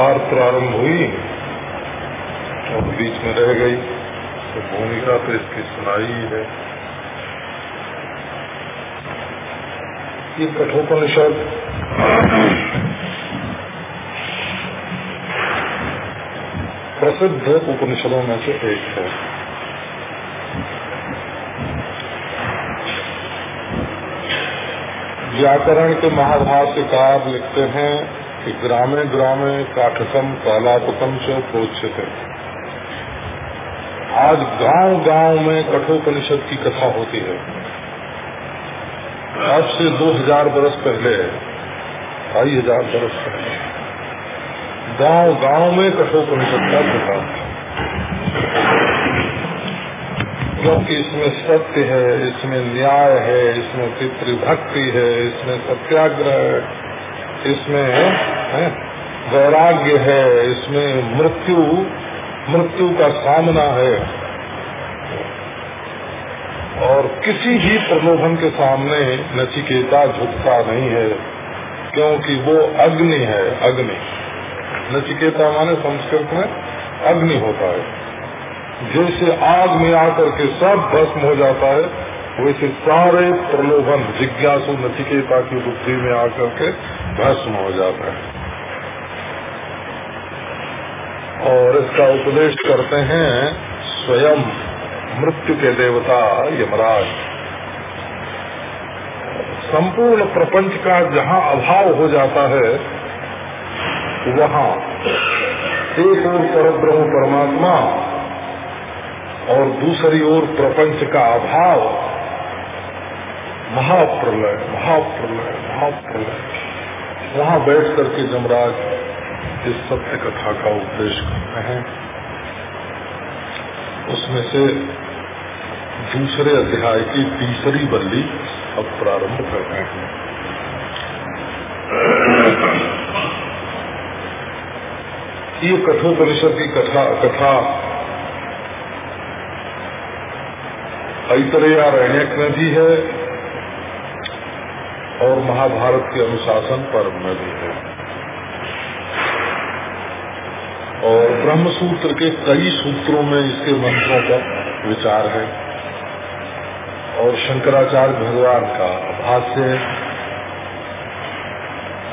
बार प्रारंभ हुई और बीच में रह गई। तो भूमिका तो इसकी सुनाई है। ये कठोपनिषद। प्रसिद्ध उपनिषदों में से एक है। व्याकरण के महाभाष्यकार लिखते हैं कि ग्रामे ग्रामे काठकम, कालापकम से प्रोचित आज गाँव गाँव में कठोपनिषद की कथा होती है। आज से दो हज़ार बरस पहले, ढाई हज़ार बरस पहले, गाँव गाँव में कठोपनिषद का प्रकाश क्योंकि इसमें सत्य है, इसमें न्याय है, इसमें पितृभक्ति है, इसमें सत्याग्रह है। इसमें वैराग्य है, इसमें मृत्यु मृत्यु का सामना है। और किसी भी प्रलोभन के सामने नचिकेता झुकता नहीं है, क्योंकि वो अग्नि है, अग्नि। नचिकेता माने संस्कृत में अग्नि होता है। जैसे आग में आकर के सब भस्म हो जाता है वैसे सारे प्रलोभन, जिज्ञासु नचिकेता की बुद्धि में आकर के भस्म हो जाता है। और इसका उपदेश करते हैं, स्वयं मृत्यु के देवता यमराज। संपूर्ण प्रपंच का जहाँ अभाव हो जाता है, वहाँ एक और परब्रह्म परमात्मा और दूसरी ओर प्रपंच का अभाव महाप्रलय महाप्रलय महाप्रलय। वहाँ बैठ करके जमराज इस सत्य कथा का उपदेश करते हैं। उसमें से दूसरे अध्याय की तीसरी बल्ली अब प्रारंभ कर रहे हैं। ये कठोपनिषद की कथा कथा ऐतरेया रण्यक में भी है और महाभारत के अनुशासन पर्व में भी है। और ब्रह्म सूत्र के कई सूत्रों में इसके मंत्रों का विचार है। और शंकराचार्य भगवान का भाष्य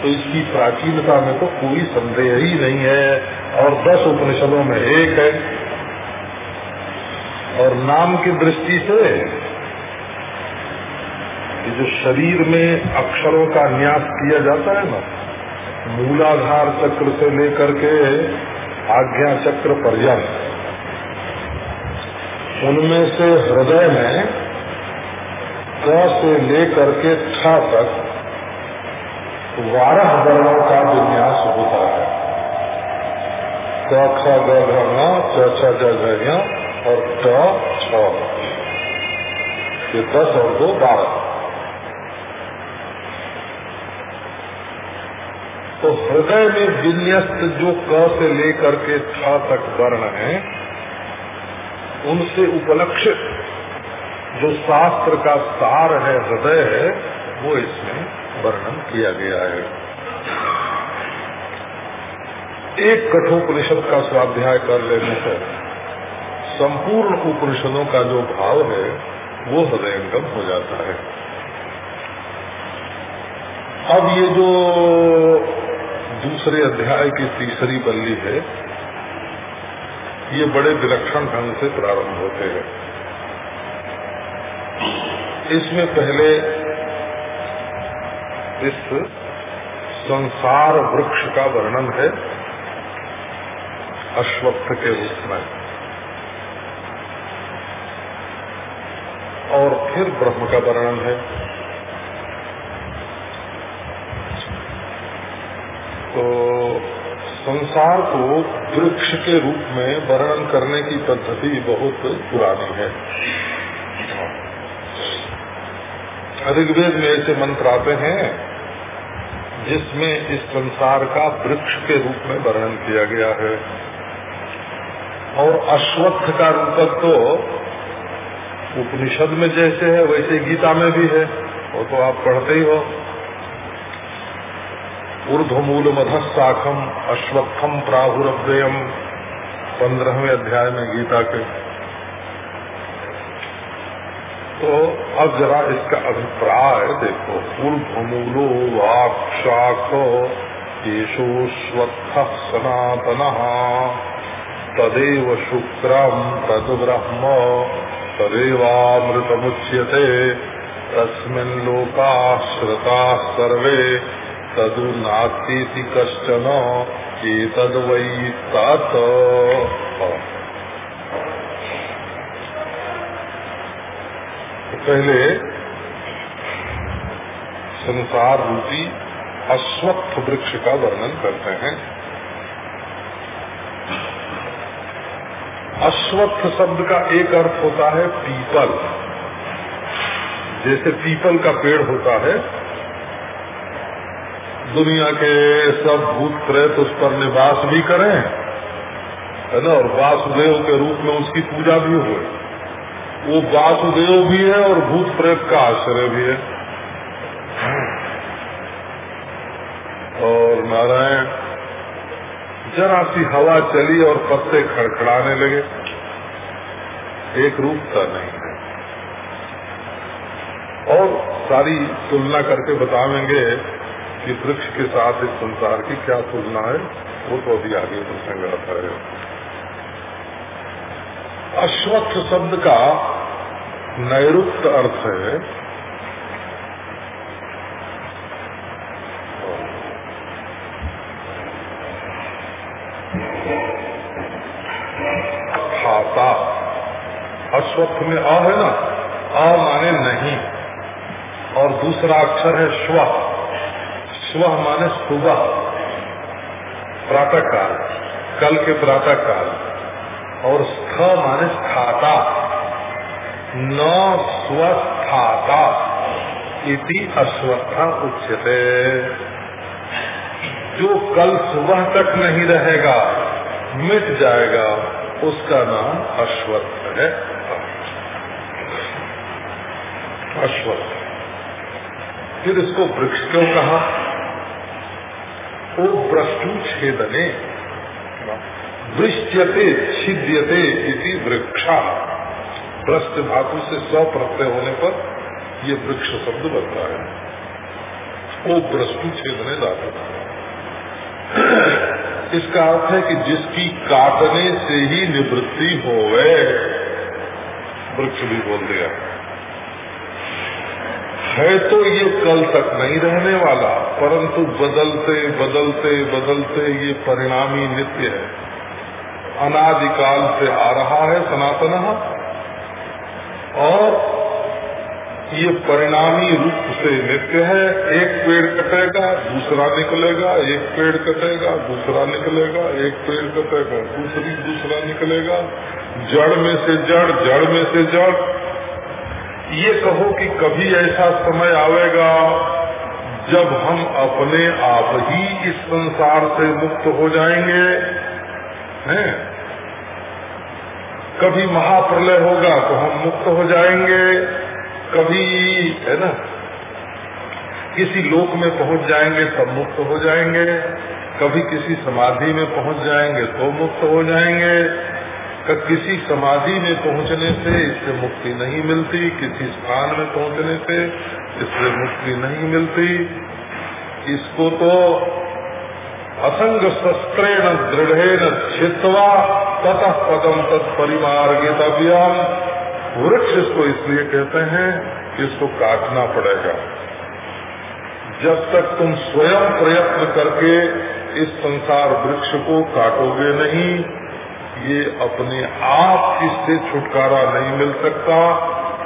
तो इसकी प्राचीनता में तो कोई संदेह ही नहीं है और दस उपनिषदों में एक है। और नाम की दृष्टि से जो शरीर में अक्षरों का न्यास किया जाता है ना, मूलाधार चक्र से लेकर के आज्ञा चक्र पर्यंत, उनमें से हृदय में क से लेकर के छ तक बारह वर्णों का विन्यास होता है। क, ख, ग च, छ और ट, छ। ये दस और दो बारह। तो हृदय में विन्यस्त जो क से लेकर के छ तक वर्ण है, उनसे उपलक्षित जो शास्त्र का सार है, हृदय है, वो इसमें वर्णन किया गया है। एक कठोपनिषद का स्वाध्याय कर लेने से संपूर्ण उपनिषदों का जो भाव है, वो हृदयंगम हो जाता है। अब ये जो दूसरे अध्याय की तीसरी बल्ली है, ये बड़े विलक्षण ढंग से प्रारंभ होते हैं। इसमें पहले इस संसार वृक्ष का वर्णन है, अश्वत्थ के रूप में। और फिर ब्रह्म का वर्णन है। तो संसार को वृक्ष के रूप में वर्णन करने की पद्धति बहुत पुरानी है। ऋग्वेद में ऐसे मंत्र आते हैं, जिसमें इस संसार का वृक्ष के रूप में वर्णन किया गया है। और अश्वत्थ का रूपक तो उपनिषद में जैसे है, वैसे गीता में भी है, वो तो आप पढ़ते ही हो। ऊर्धमूल मधस्साखम अश्वत्थम प्राहुरव्ययम पंद्रहवें अध्याय में गीता के। तो अब जरा इसका अभिप्राय देखो। ऊर्धमूलो वाक्शाख येषोश्वत्थ सनातन। तदेव शुक्रम तद ब्रह्म तदेवामृतमुच्यते। तस्मिन् लोकाश्रता सर्वे। तदु नास्ती कश्चन एतद वै तत् पहले संसार रूपी अश्वत्थ वृक्ष का वर्णन करते हैं। अश्वत्थ शब्द का एक अर्थ होता है पीपल। जैसे पीपल का पेड़ होता है दुनिया के सब भूत प्रेत उस पर निवास भी करें, है ना, और वासुदेव के रूप में उसकी पूजा भी हो। वो वासुदेव भी है और भूत प्रेत का आश्रय भी है। और नारायण, जरा सी हवा चली और पत्ते खड़खड़ाने लगे। एक रूप रूपता नहीं है। और सारी तुलना करके बतावेंगे कि वृक्ष के साथ इस संसार की क्या तुलना है, वो तो अभी आगे प्रसंग आता है। अश्वत्थ शब्द का नैरुक्त अर्थ है, खाता। अश्वत्थ में अ है ना? अ माने नहीं। और दूसरा अक्षर है स्व स्व माने सुबह प्रातः काल कल के प्रातः काल और स्थ माने स्थाता। न स्वस्थाता इति अश्वत्था उच्यते। जो कल सुबह तक नहीं रहेगा, मिट जाएगा, उसका नाम अश्वत्थ है। अश्वत्थ। फिर इसको वृक्ष क्यों कहा? ओ भ्रष्टु छेदने वृश्यते छिद्यते वृक्षा। भ्रष्ट धातु से स्व प्रत्यय होने पर ये वृक्ष शब्द बनता है। ओ भ्रष्टु छेदने धातु इसका अर्थ है कि जिसकी काटने से ही निवृत्ति हो वृक्ष भी बोल दिया। है तो ये कल तक नहीं रहने वाला, परंतु बदलते बदलते बदलते ये परिणामी नित्य है। अनादिकाल से आ रहा है सनातन। और ये परिणामी रूप से नित्य है। एक पेड़ कटेगा, दूसरा निकलेगा, एक पेड़ कटेगा, दूसरा निकलेगा, एक पेड़ कटेगा, दूसरी, दूसरा निकलेगा। जड़ में से जड़ जड़ में से जड़ ये कहो कि कभी ऐसा समय आवेगा जब हम अपने आप ही इस संसार से मुक्त हो जाएँगे, हैं? कभी महाप्रलय होगा तो हम मुक्त हो जाएँगे, कभी, है ना किसी लोक में पहुँच जाएँगे तब मुक्त हो जाएँगे, कभी किसी समाधि में पहुँच जाएँगे तो मुक्त हो जाएँगे किसी समाधि में पहुँचने से इससे मुक्ति नहीं मिलती, किसी स्थान में पहुँचने से इससे मुक्ति नहीं मिलती, इसको तो असंग शस्त्रेण दृढ़ छित्वा ततः पदम तत्परिमार्गितव्यम वृक्ष इसको इसलिए कहते हैं कि इसको काटना पड़ेगा। जब तक तुम स्वयं प्रयत्न करके इस संसार वृक्ष को काटोगे नहीं ये अपने आप इससे छुटकारा नहीं मिल सकता,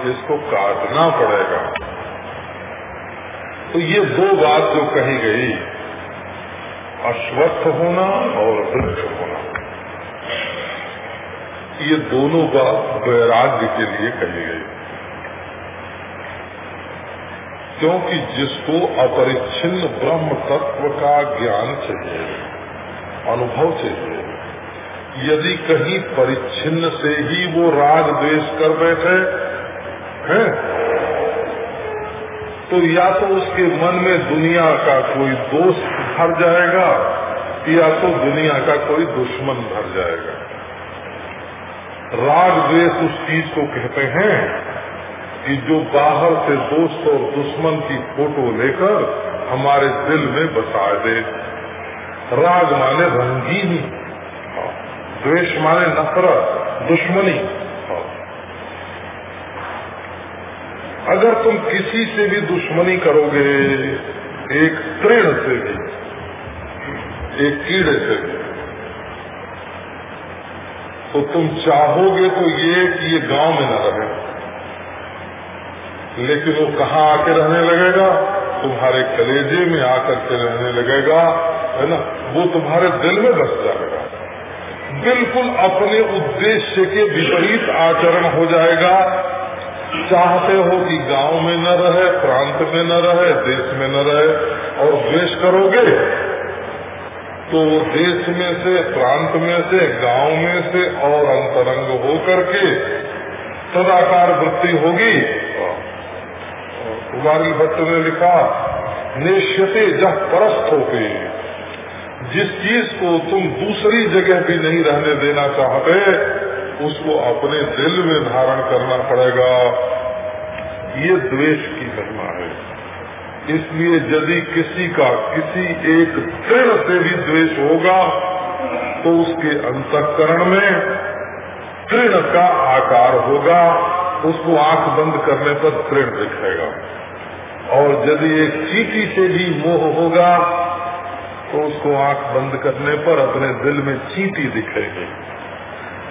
इसको काटना पड़ेगा। तो ये दो बात जो कही गई, अश्वत्थ होना और वृक्ष होना। ये दोनों बात वैराग्य के लिए कही गई। क्योंकि जिसको अपरिच्छिन्न ब्रह्म तत्व का ज्ञान चाहिए, अनुभव चाहिए यदि कहीं परिच्छिन्न से ही वो राग द्वेष कर बैठे, हैं? तो या तो उसके मन में दुनिया का कोई दोस्त भर जाएगा, या तो दुनिया का कोई दुश्मन भर जाएगा। राग द्वेष उस चीज़ को कहते हैं कि जो बाहर से दोस्त और दुश्मन की फ़ोटो लेकर हमारे दिल में बसा दे। राग माने रंगीनी। द्वेष माने नफरत दुश्मनी। अगर तुम किसी से भी दुश्मनी करोगे, एक तृण से भी, एक कीड़े से भी तो तुम चाहोगे तो ये कि ये गाँव में न रहे। लेकिन वो कहाँ आके रहने लगेगा? तुम्हारे कलेजे में आकर के रहने लगेगा, है ना? वो तुम्हारे दिल में बस जाएगा बिल्कुल अपने उद्देश्य के विपरीत आचरण हो जाएगा। चाहते हो कि गाँव में न रहे, प्रांत में न रहे, देश में न रहे और द्वेष करोगे तो देश में से, प्रांत में से, गाँव में से और अंतरंग हो करके सदाकार वृत्ति होगी। कुमारी भट्ट ने लिखा निश्यते जह परस्त होके जिस चीज़ को तुम दूसरी जगह भी नहीं रहने देना चाहते, उसको अपने दिल में धारण करना पड़ेगा। ये द्वेष की महिमा है। इसलिए यदि किसी का किसी एक तृण से भी द्वेष होगा तो उसके अंतकरण में तृण का आकार होगा, उसको आँख बंद करने पर तृण दिखेगा। और यदि एक चीटी से भी मोह होगा तो उसको आँख बंद करने पर अपने दिल में चीटी दिखेगी।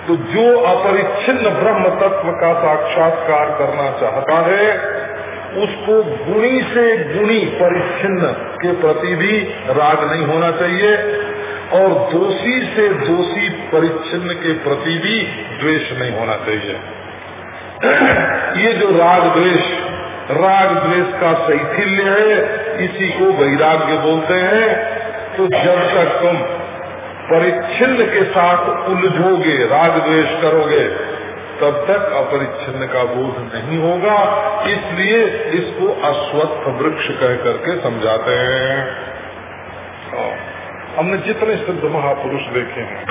तो जो अपरिच्छिन्न ब्रह्म तत्व का साक्षात्कार करना चाहता है, उसको गुणी से गुणी परिच्छिन्न के प्रति भी राग नहीं होना चाहिए और दोषी से दोषी परिच्छिन्न के प्रति भी द्वेष नहीं होना चाहिए। ये जो राग द्वेष राग द्वेष का शैथिल्य है, इसी को वैराग्य बोलते हैं। तो जब तक तुम परिच्छिन्न के साथ उलझोगे राग द्वेष करोगे, तब तक अपरिच्छिन्न का बोध नहीं होगा। इसलिए इसको अश्वत्थ वृक्ष कह करके समझाते हैं। हमने जितने सिद्ध महापुरुष देखे हैं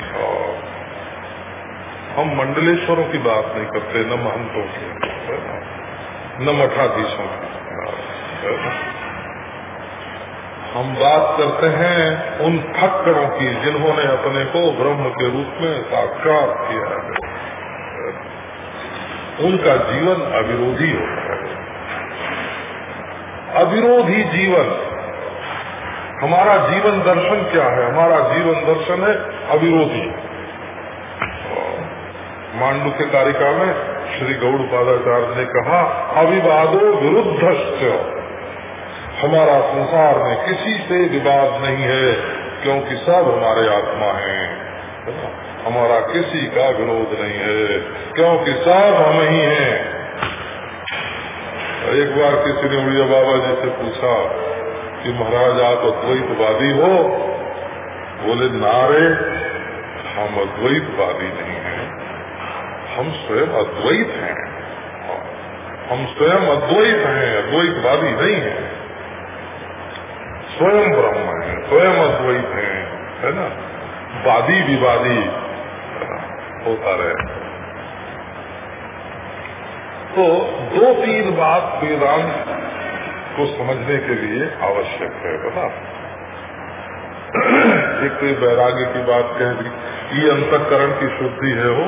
हम मंडलेश्वरों की बात नहीं करते, न महंतों की न? मठाधीशों की हम बात करते हैं उन फक्करों की जिन्होंने अपने को ब्रह्म के रूप में साक्षात किया है। उनका जीवन अविरोधी होता है। अविरोधी जीवन, हमारा जीवन दर्शन क्या है? हमारा जीवन दर्शन है अविरोधी। मांडू के कारिका में श्री गौड़ पादाचार्य ने कहा, अविवादो विरुद्ध हमारा संसार में किसी से विवाद नहीं है, क्योंकि सब हमारे आत्मा हैं। हमारा किसी का विरोध नहीं है, क्योंकि सब हम ही हैं। एक बार किसी ने उड़िया बाबा जी से पूछा कि महाराज, आप अद्वैतवादी हो? बोले नारे हम अद्वैतवादी नहीं हम स्वयं अद्वैत हैं, हम स्वयं अद्वैत हैं, अद्वैतवादी नहीं है। स्वयं ब्रह्म है, स्वयं अद्वैत है है ना? वादी विवादी होता रहे। तो दो तीन बात वेदांत को समझने के लिए आवश्यक है, बता। एक तो वैराग्य की बात कह दी, ये अंतकरण की शुद्धि है वो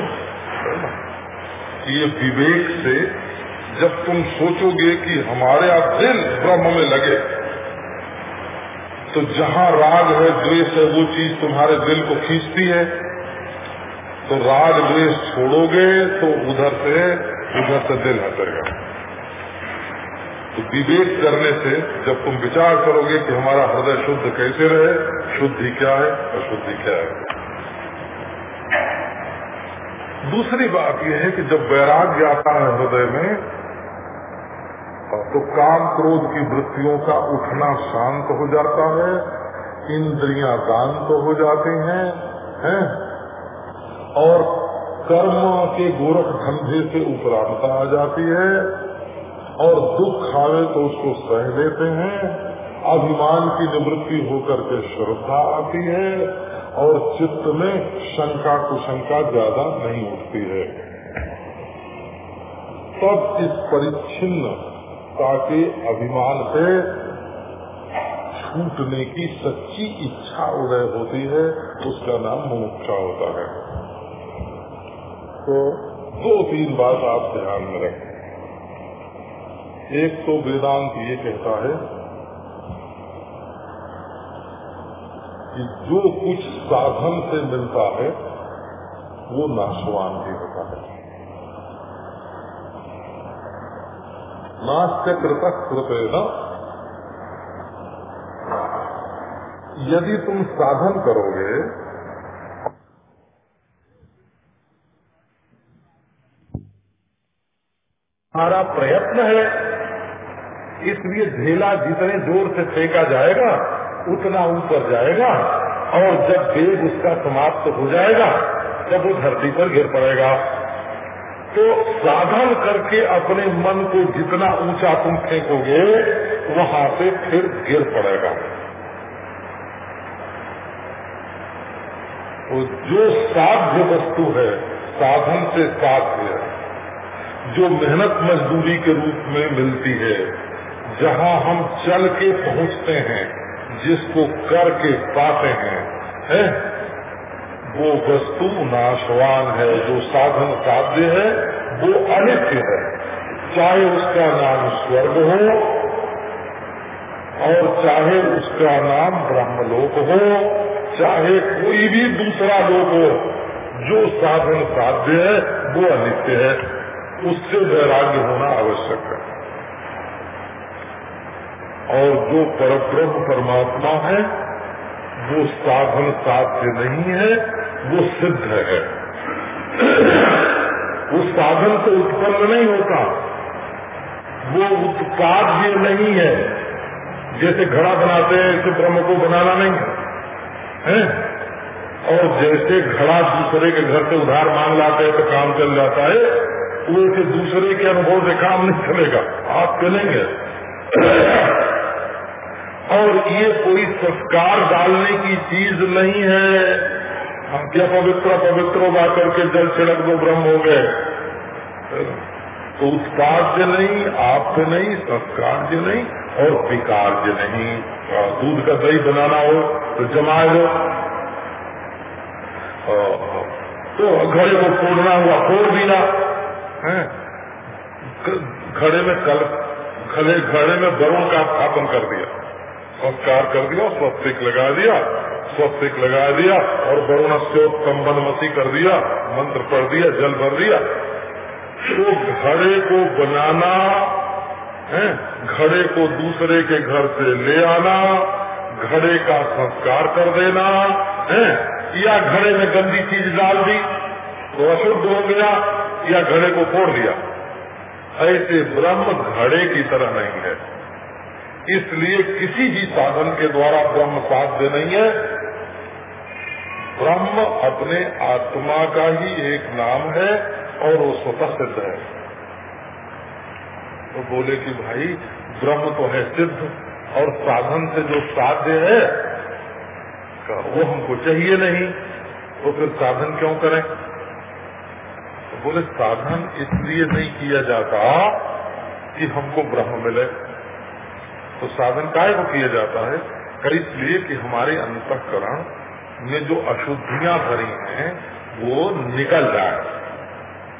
ये विवेक से जब तुम सोचोगे कि हमारे आप दिल ब्रह्म में लगे तो जहाँ राग है, द्वेष है, वो चीज़ तुम्हारे दिल को खींचती है। तो राग द्वेष छोड़ोगे तो उधर से उधर से दिल हटेगा। तो विवेक करने से जब तुम विचार करोगे कि हमारा हृदय शुद्ध कैसे रहे, शुद्धि क्या है, अशुद्धि क्या है। दूसरी बात यह है कि जब वैराग्य आता है हृदय में तो काम क्रोध की वृत्तियों का उठना शांत हो जाता है, इंद्रियाँ शांत हो जाती हैं हैं? और कर्म के गोरख धंधे से उपरांता आ जाती है, और दुख आवे तो उसको सह लेते हैं, अभिमान की निवृत्ति होकर के श्रद्धा आती है, और चित्त में शंका कुशंका ज़्यादा नहीं उठती है। तब इस परिच्छिन्न के अभिमान से छूटने की सच्ची इच्छा उदय होती है, उसका नाम मुमुक्षा होता है। तो दो तीन बात आप ध्यान में रखें। एक तो वेदांत ये कहता है कि जो कुछ साधन से मिलता है, वो नाशवान भी होता है। नाश्य कृत कृत यदि तुम साधन करोगे हमारा प्रयत्न है, इसलिए झेला जितने ज़ोर से फेंका जाएगा, उतना ऊपर जाएगा, और जब वेग उसका समाप्त तो हो जाएगा, तब वो धरती पर गिर पड़ेगा। तो साधन करके अपने मन को जितना ऊँचा तुम फेंकोगे, वहाँ से फिर गिर पड़ेगा तो जो साध्य वस्तु है, साधन से साध्य, जो मेहनत मजदूरी के रूप में मिलती है, जहाँ हम चल के पहुँचते हैं, जिसको करके पाते हैं, है? वो वस्तु नाशवान है, जो साधन साध्य है, वो अनित्य है। चाहे उसका नाम स्वर्ग हो, और चाहे उसका नाम ब्रह्मलोक हो, चाहे कोई भी दूसरा लोक हो, जो साधन साध्य है, वो अनित्य है। उससे वैराग्य होना आवश्यक है। और जो परब्रह्म परमात्मा है, वो साधन साध्य नहीं है वो सिद्ध है। वो साधन से उत्पन्न नहीं होता। वो उत्पाद्य नहीं है। जैसे घड़ा बनाते हैं ऐसे ब्रह्म को बनाना नहीं है। है? और जैसे घड़ा दूसरे के घर से उधार मांग लाते हैं तो काम चल जाता है वैसे दूसरे के अनुभव से काम नहीं चलेगा। आप चलेंगे। और ये कोई संस्कार डालने की चीज़ नहीं है। क्या पवित्र पवित्र बा करके जल छिड़क दो, ब्रह्म हो गए। तो उत्पाद्य नहीं आप आपसे नहीं संस्कार नहीं, और विकार विकार्य नहीं। दूध का दही बनाना हो तो जमाए दो। तो घड़े को फोड़ना हुआ, फोड़ दिया घड़े में कल, घड़े घड़े में वरुण का स्थापन कर दिया। संस्कार कर दिया स्वस्तिक लगा दिया। स्वस्तिक लगा दिया और वरुण स्योत्तम्बन मसी कर दिया, मंत्र पढ़ दिया, जल भर दिया। तो घड़े को बनाना, है, घड़े को दूसरे के घर से ले आना, घड़े का संस्कार कर देना, है, या घड़े में गंदी चीज़ डाल दी तो अशुद्ध हो गया, या घड़े को फोड़ दिया। ऐसे ब्रह्म घड़े की तरह नहीं है। इसलिए किसी भी साधन के द्वारा ब्रह्म साध्य नहीं है ब्रह्म अपने आत्मा का ही एक नाम है और वो स्वतः सिद्ध है। तो बोले कि भाई, ब्रह्म तो है सिद्ध और साधन से जो साध्य है वो हमको चाहिए नहीं। तो फिर साधन क्यों करें? तो बोले, साधन इसलिए नहीं किया जाता कि हमको ब्रह्म मिले। तो साधन काय को किया जाता है? इसलिए कि हमारे अंतकरण में जो अशुद्धियाँ भरी हैं, वो निकल जाए।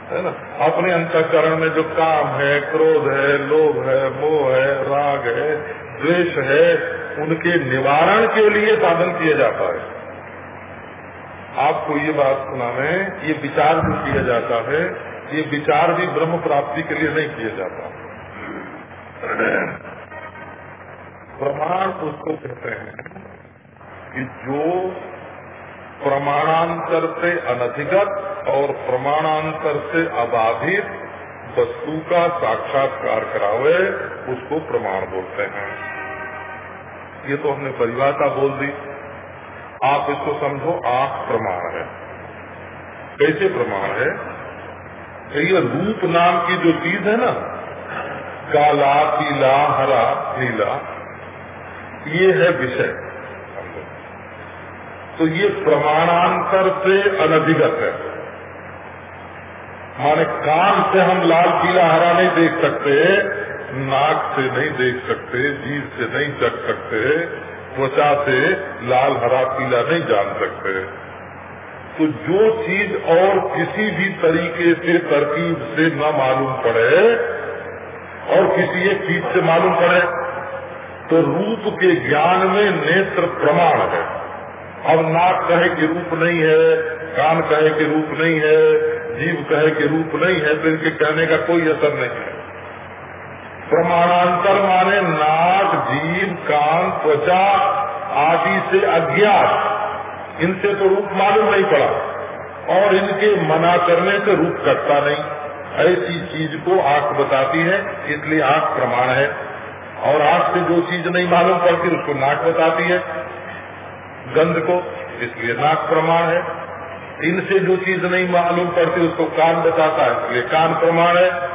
है ना? अपने अंतकरण में जो काम है, क्रोध है, लोभ है, मोह है, राग है, द्वेष है, उनके निवारण के लिए साधन किया जाता है। आपको ये बात सुनाने, ये विचार जो किया जाता है, ये विचार भी ब्रह्म प्राप्ति के लिए नहीं किया जाता। प्रमाण उसको कहते हैं कि जो प्रमाणांतर से अनधिगत और प्रमाणांतर से अबाधित वस्तु का साक्षात्कार करावे, उसको प्रमाण बोलते हैं। ये तो हमने परिभाषा बोल दी। आप इसको समझो, आख प्रमाण है। कैसे प्रमाण है? ये रूप नाम की जो चीज़ है ना, काला, पीला, हरा, नीला, ये है विषय। तो ये प्रमाणांतर से अनधिगत है। माने कान से हम लाल पीला हरा नहीं देख सकते, नाक से नहीं देख सकते जीव से नहीं चख सकते, त्वचा से लाल हरा पीला नहीं जान सकते। तो जो चीज़ और किसी भी तरीके से तरकीब से न मालूम पड़े, और किसी एक चीज़ से मालूम पड़े तो रूप के ज्ञान में नेत्र प्रमाण है। अब नाक कहे कि रूप नहीं है, कान कहे कि रूप नहीं है, जीव कहे कि रूप नहीं है तो इनके कहने का कोई असर नहीं है। प्रमाणांतर माने नाक, जीव, कान, त्वचा आदि से अज्ञात। इनसे तो रूप मालूम नहीं पड़ा, और इनके मना करने से रूप कटता नहीं। ऐसी चीज़ को आँख बताती है, इसलिए आँख प्रमाण है। और आँख से जो चीज़ नहीं मालूम पड़ती, उसको नाक बताती है। गंध को इसलिए नाक प्रमाण है। इनसे जो चीज़ नहीं मालूम पड़ती, उसको कान बताता है। इसलिए कान प्रमाण है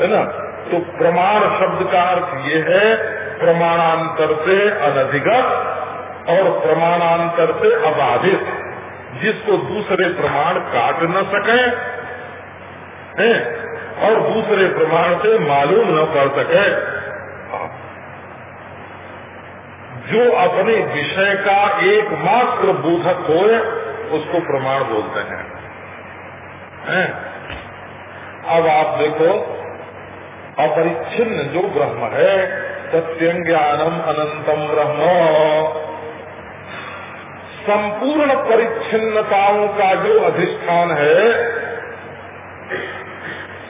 है ना? तो प्रमाण शब्द का अर्थ ये है, प्रमाणांतर से अनधिगत और प्रमाणांतर से अबाधित। जिसको दूसरे प्रमाण काट न सके, है? और दूसरे प्रमाण से मालूम न कर सके। जो अपने विषय का एकमात्र बोधक हो उसको प्रमाण बोलते हैं है? अब आप देखो, अपरिच्छिन्न जो ब्रह्म है सत्यं ज्ञानम अनंतम ब्रह्म संपूर्ण परिच्छिन्नताओं का जो अधिष्ठान है,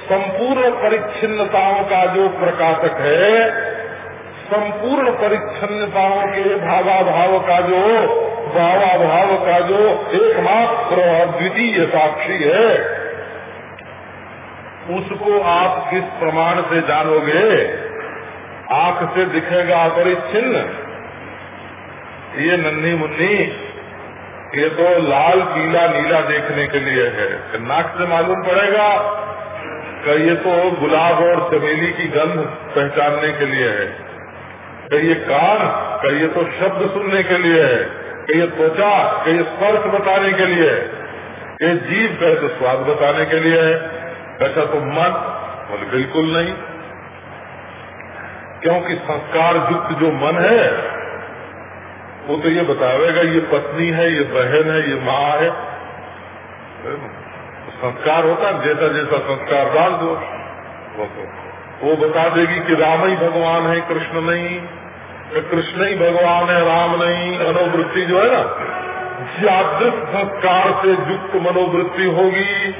संपूर्ण परिच्छिन्नताओं का जो प्रकाशक है संपूर्ण परिच्छिन्नताओं के भावाभाव का जो, भावाभाव का जो एकमात्र अद्वितीय साक्षी है, उसको आप किस प्रमाण से जानोगे? आँख से दिखेगा अपरिच्छिन्न ये नन्ही मुन्नी, ये तो लाल, पीला, नीला देखने के लिए है। नाक से मालूम पड़ेगा कि ये तो गुलाब और चमेली की गंध पहचानने के लिए है। कि ये कान, कि ये तो शब्द सुनने के लिए है, कि ये त्वचा, कि ये स्पर्श बताने के लिए है। ये जीव कहे तो स्वाद बताने के लिए है। ऐसा तो मन बोले बिल्कुल नहीं। क्योंकि संस्कार युक्त जो मन है, वो तो ये बतावेगा ये पत्नी है, ये बहन है, ये माँ है। तो संस्कार होता है जैसा जैसा संस्कार डाल दो वो तो वो बता देगी कि राम ही भगवान है कृष्ण नहीं। कृष्ण ही भगवान है राम नहीं। मनोवृत्ति जो है ना जागृत संस्कार से युक्त मनोवृत्ति होगी।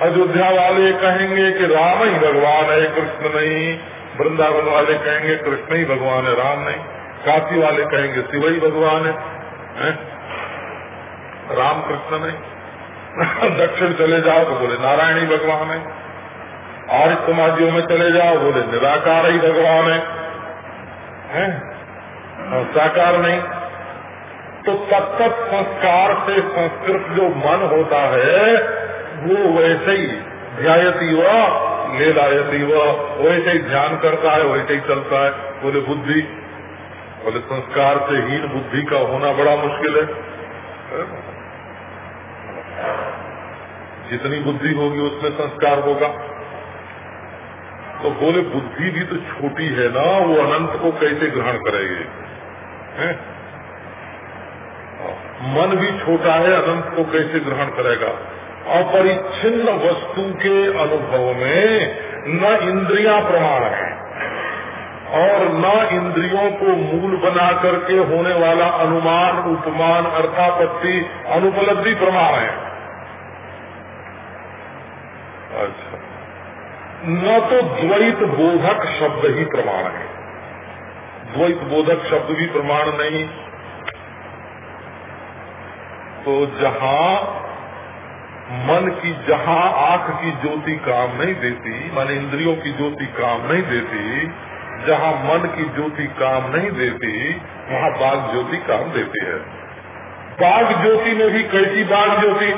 अयोध्या वाले कहेंगे कि राम ही भगवान है कृष्ण नहीं। वृंदावन वाले कहेंगे कृष्ण ही भगवान है राम नहीं। काशी वाले कहेंगे शिव ही भगवान है, है? राम कृष्ण नहीं। दक्षिण चले जाओ तो बोले नारायण ही भगवान है। आर्य समाजियों में चले जाओ बोले निराकार ही भगवान है, है? साकार नहीं। तो तत्त संस्कार से संस्कृत जो मन होता है वो वैसे ही ध्यायती व ले लायती व वैसे ही ध्यान करता है वैसे ही चलता है। बोले बुद्धि। बोले संस्कार से हीन बुद्धि का होना बड़ा मुश्किल है। जितनी बुद्धि होगी उसमें संस्कार होगा। तो बोले बुद्धि भी तो छोटी है ना, वो अनंत को कैसे ग्रहण करेगी? है? मन भी छोटा है, अनंत को कैसे ग्रहण करेगा? अपरिच्छिन्न वस्तु के अनुभव में न इंद्रिया प्रमाण है। और न इंद्रियों को मूल बना करके होने वाला अनुमान, उपमान, अर्थापत्ति, अनुपलब्धि प्रमाण है अच्छा न तो द्वैत बोधक शब्द ही प्रमाण है। द्वैत बोधक शब्द भी प्रमाण नहीं। तो जहाँ मन की जहाँ आँख की ज्योति काम नहीं देती, मन इंद्रियों की ज्योति काम नहीं देती, जहाँ मन की ज्योति काम नहीं देती, वहाँ बाघ ज्योति काम देती है। बाघ ज्योति में भी कैसी बाघ ज्योति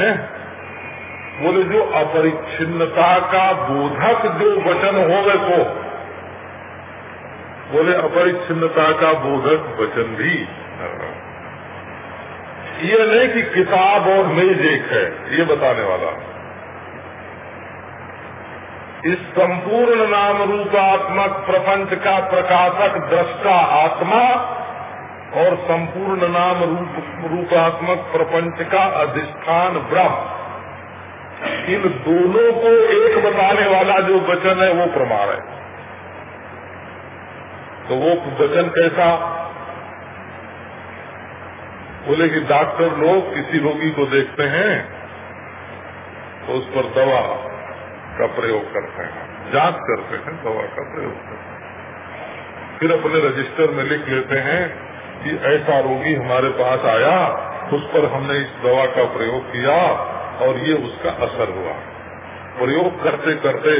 है? बोले जो अपरिच्छिन्नता का बोधक जो वचन हो गए को। बोले, अपरिच्छिन्नता का बोधक वचन भी। ये नहीं कि किताब और मेज एक है, ये बताने वाला। इस संपूर्ण नाम रूपात्मक प्रपंच का प्रकाशक दृष्टा आत्मा और संपूर्ण नाम रूप, रूपात्मक प्रपंच का अधिष्ठान ब्रह्म। इन दोनों को एक बताने वाला जो वचन है, वो प्रमाण है। तो वो वचन कैसा? बोले कि डॉक्टर लोग किसी रोगी को देखते हैं तो उस पर दवा का प्रयोग करते हैं। जाँच करते हैं, दवा का प्रयोग करते हैं। फिर अपने रजिस्टर में लिख लेते हैं कि ऐसा रोगी हमारे पास आया, उस पर हमने इस दवा का प्रयोग किया और ये उसका असर हुआ। प्रयोग करते करते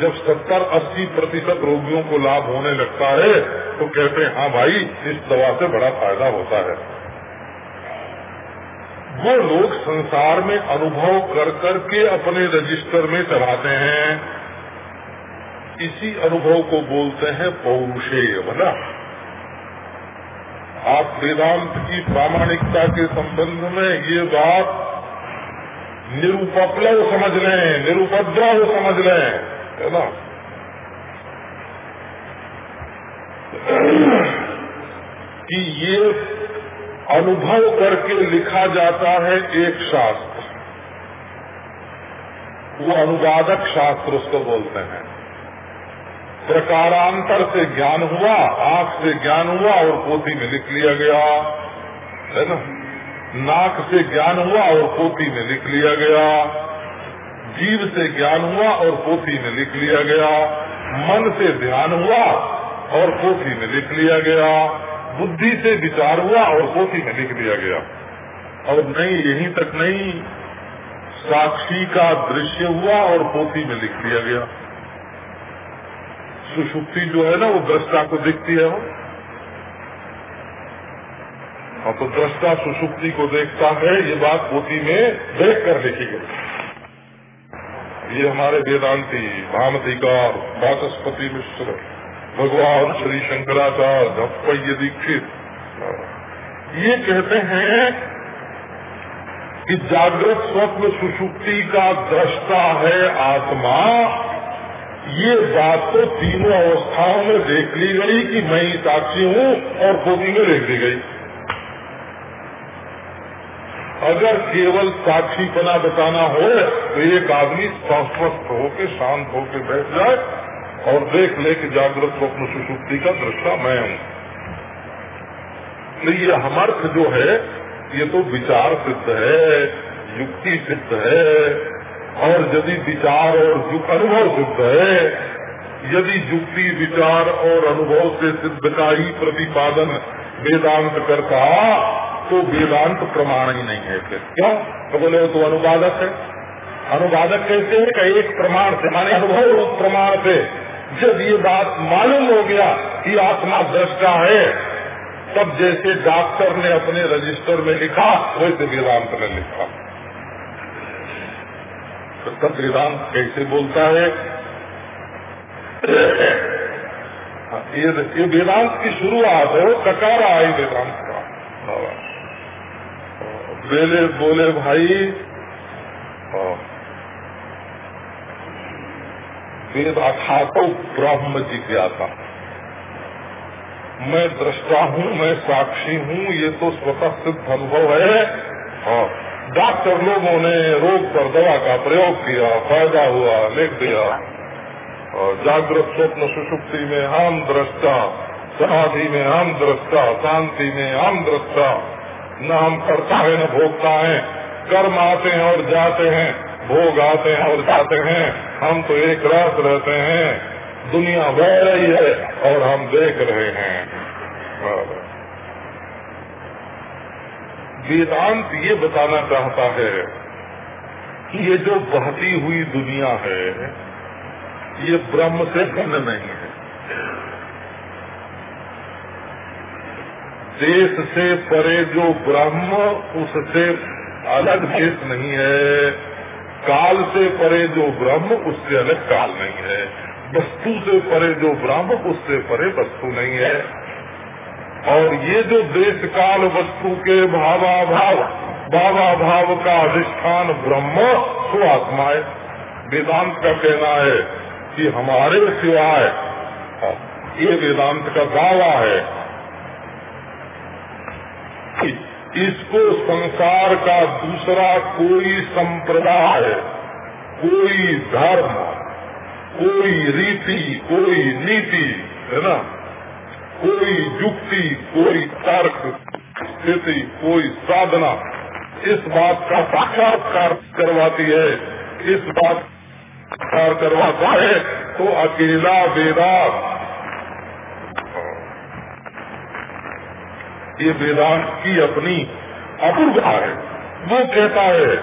जब 70-80 प्रतिशत रोगियों को लाभ होने लगता है तो कहते हैं हाँ भाई, इस दवा से बड़ा फ़ायदा होता है। वो लोग संसार में अनुभव कर कर के अपने रजिस्टर में चढ़ाते हैं। इसी अनुभव को बोलते हैं पौरुषेय बना आप वेदांत की प्रामाणिकता के संबंध में ये बात निरुपलव समझ लें, निरुपद्रव समझ लें, है ना? कि ये अनुभव करके लिखा जाता है एक शास्त्र। वो अनुवादक शास्त्र उसको बोलते हैं। प्रकारांतर से ज्ञान हुआ, आँख से ज्ञान हुआ और पोथी में लिख लिया गया, है ना? नाक से ज्ञान हुआ और पोथी में लिख लिया गया। जीव से ज्ञान हुआ और पोथी में लिख लिया गया। मन से ध्यान हुआ और पोथी में लिख लिया गया। बुद्धि से विचार हुआ और पोथी में लिख लिया गया। और नहीं, यहीं तक नहीं, साक्षी का दृश्य हुआ और पोथी में लिख लिया गया। सुषुप्ति जो है ना, वो दृष्टा को दिखती है वो। और तो दृष्टा सुषुप्ति को देखता है, ये बात पोथी में देख कर लिखी गई। ये हमारे वेदांति भामतिकार वाचस्पति मिश्र, भगवान श्री शंकराचार्य धप्पय दीक्षित। ये कहते हैं कि जागृत स्वप्न सुषुप्ति का दृष्टा है आत्मा। ये बात तो तीनों अवस्थाओं में देख ली गई कि मैं ही साक्षी हूँ और पोती में देख ली गई। अगर केवल साक्षी बना बताना हो तो एक आदमी स्वस्थ होके, शांत होके बैठ जाए और देख ले कि जागृत स्वप्न सुषुप्ति का दृष्टा मैं हूँ। तो ये हमर्थ जो है, ये तो विचार सिद्ध है, युक्ति सिद्ध है, और यदि विचार और अनुभव सिद्ध है, यदि युक्ति, विचार और अनुभव से सिद्ध का ही प्रतिपादन वेदांत करता तो वेदांत प्रमाण ही नहीं है फिर क्या? तो बोले तो अनुवादक है। अनुवादक कहते हैं कि एक प्रमाण से माने अनुभव रूप प्रमाण से। जब ये बात मालूम हो गया कि आत्मा दृष्टा है तब जैसे डॉक्टर ने अपने रजिस्टर में लिखा वैसे वेदांत ने लिखा। तो तब वेदांत कैसे बोलता है? ये, वेदांत की शुरुआत है वो ककारा आई वेदांत का। बोले बोले, भाई। वेद अथातो ब्रह्म जिज्ञासा। मैं दृष्टा हूँ, मैं साक्षी हूँ, ये तो स्वतः सिद्ध अनुभव है। और डॉक्टर लोगों ने रोग पर दवा का प्रयोग किया, फ़ायदा हुआ, लिख दिया। और जागृत स्वप्न सुषुप्ति में आम दृष्टा, समाधि में आम दृष्टा, शांति में आम दृष्टा। न हम करता है, न भोगता है। कर्म आते हैं और जाते हैं, भोग आते हैं और जाते हैं। हम तो एक रात रहते हैं, दुनिया बह रही है और हम देख रहे हैं। वेदांत ये बताना चाहता है कि ये जो बहती हुई दुनिया है, ये ब्रह्म से भिन्न नहीं है। देश से परे जो ब्रह्म, उससे अलग देश नहीं है। काल से परे जो ब्रह्म, उससे अलग काल नहीं है। वस्तु से परे जो ब्रह्म, उससे परे वस्तु नहीं है। और ये जो देश काल वस्तु के भावा भाव भावा भाव का अधिष्ठान ब्रह्म सो आत्मा है। वेदांत का कहना है कि हमारे सिवाय ये वेदांत का दावा है इसको संसार का दूसरा कोई संप्रदाय कोई धर्म, कोई रीति, कोई नीति, है ना? कोई युक्ति, कोई तर्क, स्थिति, कोई साधना, इस बात का साक्षात्कार करवाती है। इस बात करवाता है तो अकेला वेदांत ये वेदांत की अपनी अपूर्वता है वो कहता है,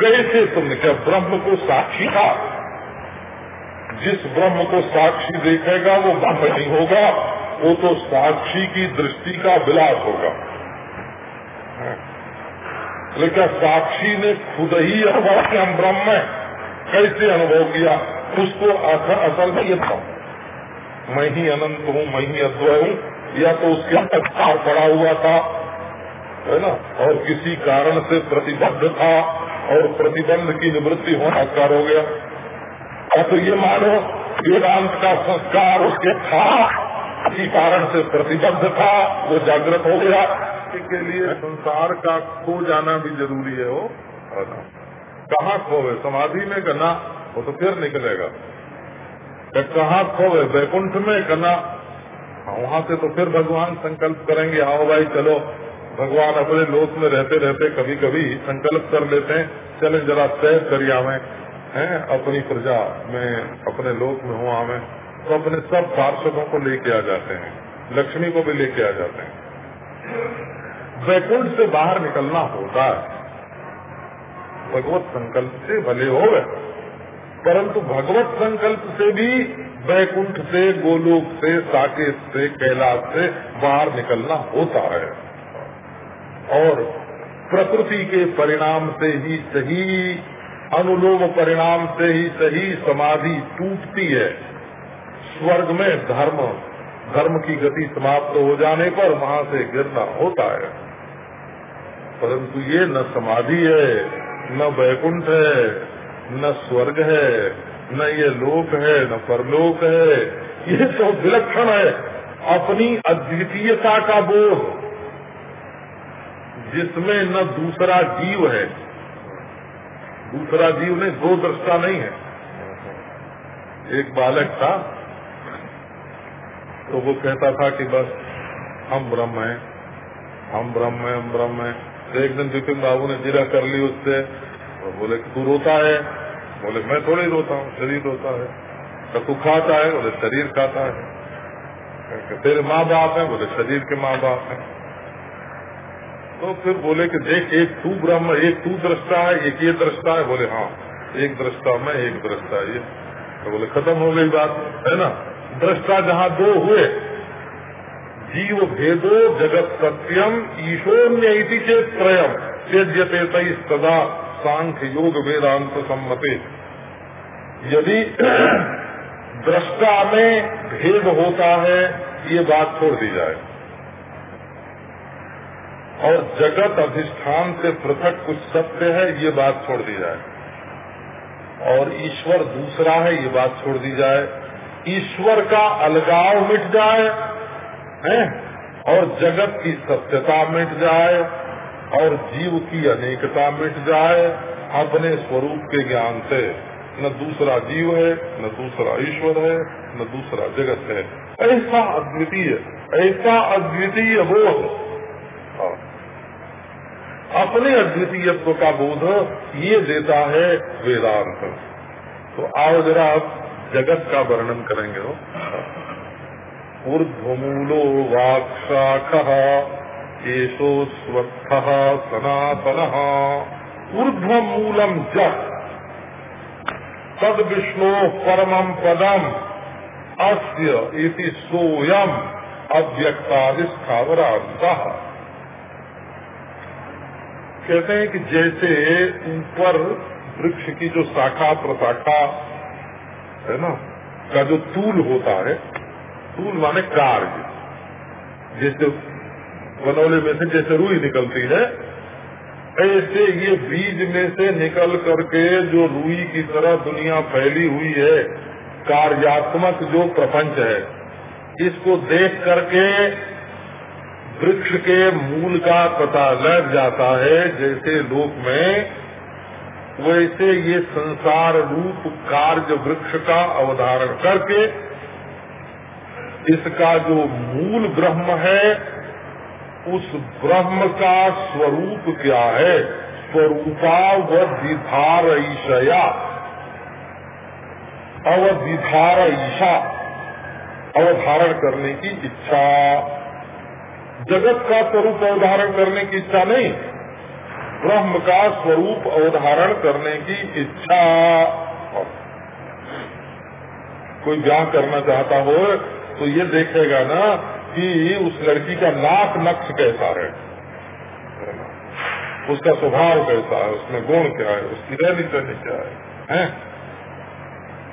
कैसे तुमने, क्या ब्रह्म को साक्षी था? जिस ब्रह्म को साक्षी देखेगा, वो ब्रह्म नहीं होगा, वो तो साक्षी की दृष्टि का विलास होगा। लेकिन साक्षी ने खुद ही अनुभव किया, हम ब्रह्म है। कैसे अनुभव किया? उसको असल में ये था मैं ही अनंत हूँ, मैं ही अद्वय हूँ। या तो उसके अंदर पड़ा हुआ था, है ना? और किसी कारण से प्रतिबद्ध था और प्रतिबंध की निवृत्ति होना कर हो गया। या तो ये मानो वेदांत का संस्कार उसके था, किसी कारण से प्रतिबद्ध था, वो जागृत हो गया। के लिए संसार का खो जाना भी ज़रूरी है वो कहाँ खोवे? समाधि में करना, वो तो फिर निकलेगा। कहाँ खोवे? वैकुंठ में करना वहाँ से तो फिर भगवान संकल्प करेंगे, आओ भाई चलो। भगवान अपने लोक में रहते रहते कभी कभी संकल्प कर लेते हैं, चले जरा तय करिया में है, अपनी प्रजा में, अपने लोक में हुआ में तो अपने सब पार्षदों को लेके आ जाते हैं, लक्ष्मी को भी लेके आ जाते हैं। वैकुंठ से बाहर निकलना होता है। भगवत संकल्प से भले हो गए परंतु भगवत संकल्प से भी वैकुंठ से, गोलोक से, साकेत से, कैलाश से बाहर निकलना होता है। और प्रकृति के परिणाम से ही सही, अनुलोम परिणाम से ही सही समाधि टूटती है। स्वर्ग में धर्म धर्म की गति समाप्त हो जाने पर वहाँ से गिरना होता है। परंतु ये न समाधि है, न वैकुंठ है न स्वर्ग है, न ये लोक है, न परलोक है। ये तो विलक्षण है, अपनी अद्वितीयता का बोध। जिसमें न दूसरा जीव है, दूसरा जीव नहीं दो दृष्टा नहीं है। एक बालक था तो वो कहता था कि बस, हम ब्रह्म हैं, हम ब्रह्म हैं, हम ब्रह्म हैं। तो एक दिन विपिन बाबू ने जिरा कर ली उससे तो बोले कि तू रोता है? बोले, मैं थोड़ी रोता हूँ, शरीर रोता है। तो तू खाता है? बोले, शरीर खाता है। तेरे माँ बाप है? बोले, शरीर के माँ बाप है। तो फिर बोले कि देख, एक तू ब्रह्म, एक तू दृष्टा है, एक ये दृष्टा है। बोले हाँ एक दृष्टा मैं, एक दृष्टा ये। तो बोले, खत्म हो गई बात। है ना? दृष्टा जहाँ दो हुए, जीव भेदो जगत सत्यम, ईशोन्य चेत त्रयम तई सदा सांख्य योग वेदांत सम्मति। यदि दृष्टा में भेद होता है, ये बात छोड़ दी जाए। और जगत अधिष्ठान से पृथक कुछ सत्य है, ये बात छोड़ दी जाए। और ईश्वर दूसरा है, ये बात छोड़ दी जाए। ईश्वर का अलगाव मिट जाए, हैं? और जगत की सत्यता मिट जाए और जीव की अनेकता मिट जाए अपने स्वरूप के ज्ञान से। न दूसरा जीव है, न दूसरा ईश्वर है, न दूसरा जगत है। ऐसा अद्वितीय ऐसा अद्वितीय बोध। हाँ। अपने अद्वितीयत्व का बोध ये देता है वेदांत। तो आओ जरा आप जगत का वर्णन करेंगे। हो। ऊर्ध्वमूलो वाक्शाख येषो स्वस्थ सनातन। ऊर्ध्वमूलम जग तद विष्णु परमम पदम। अस्य इति सोयम कहते हैं कि जैसे ऊपर वृक्ष की जो शाखा प्रशाखा, है ना, का जो तूल होता है, तूल माने कार्य। जैसे बनौले में से जैसे रुई निकलती है, ऐसे ये बीज में से निकल करके जो रुई की तरह दुनिया फैली हुई है, कार्यात्मक जो प्रपंच है, इसको देख करके वृक्ष के मूल का पता लग जाता है, जैसे लोक में वैसे ये संसार रूप कार्य वृक्ष का अवधारण करके इसका जो मूल ब्रह्म है उस ब्रह्म का स्वरूप क्या है? स्वरूपावधिधार ईशया अवधिधार ईशा अवधारण करने की इच्छा। जगत का स्वरूप अवधारण करने की इच्छा नहीं। ब्रह्म का स्वरूप अवधारण करने की इच्छा। कोई ब्याह करना चाहता हो तो ये देखेगा ना कि उस लड़की का नाक नक्श कैसा है? उसका स्वभाव कैसा है? उसमें गुण क्या है? उसकी रहनी सहनी क्या है, है?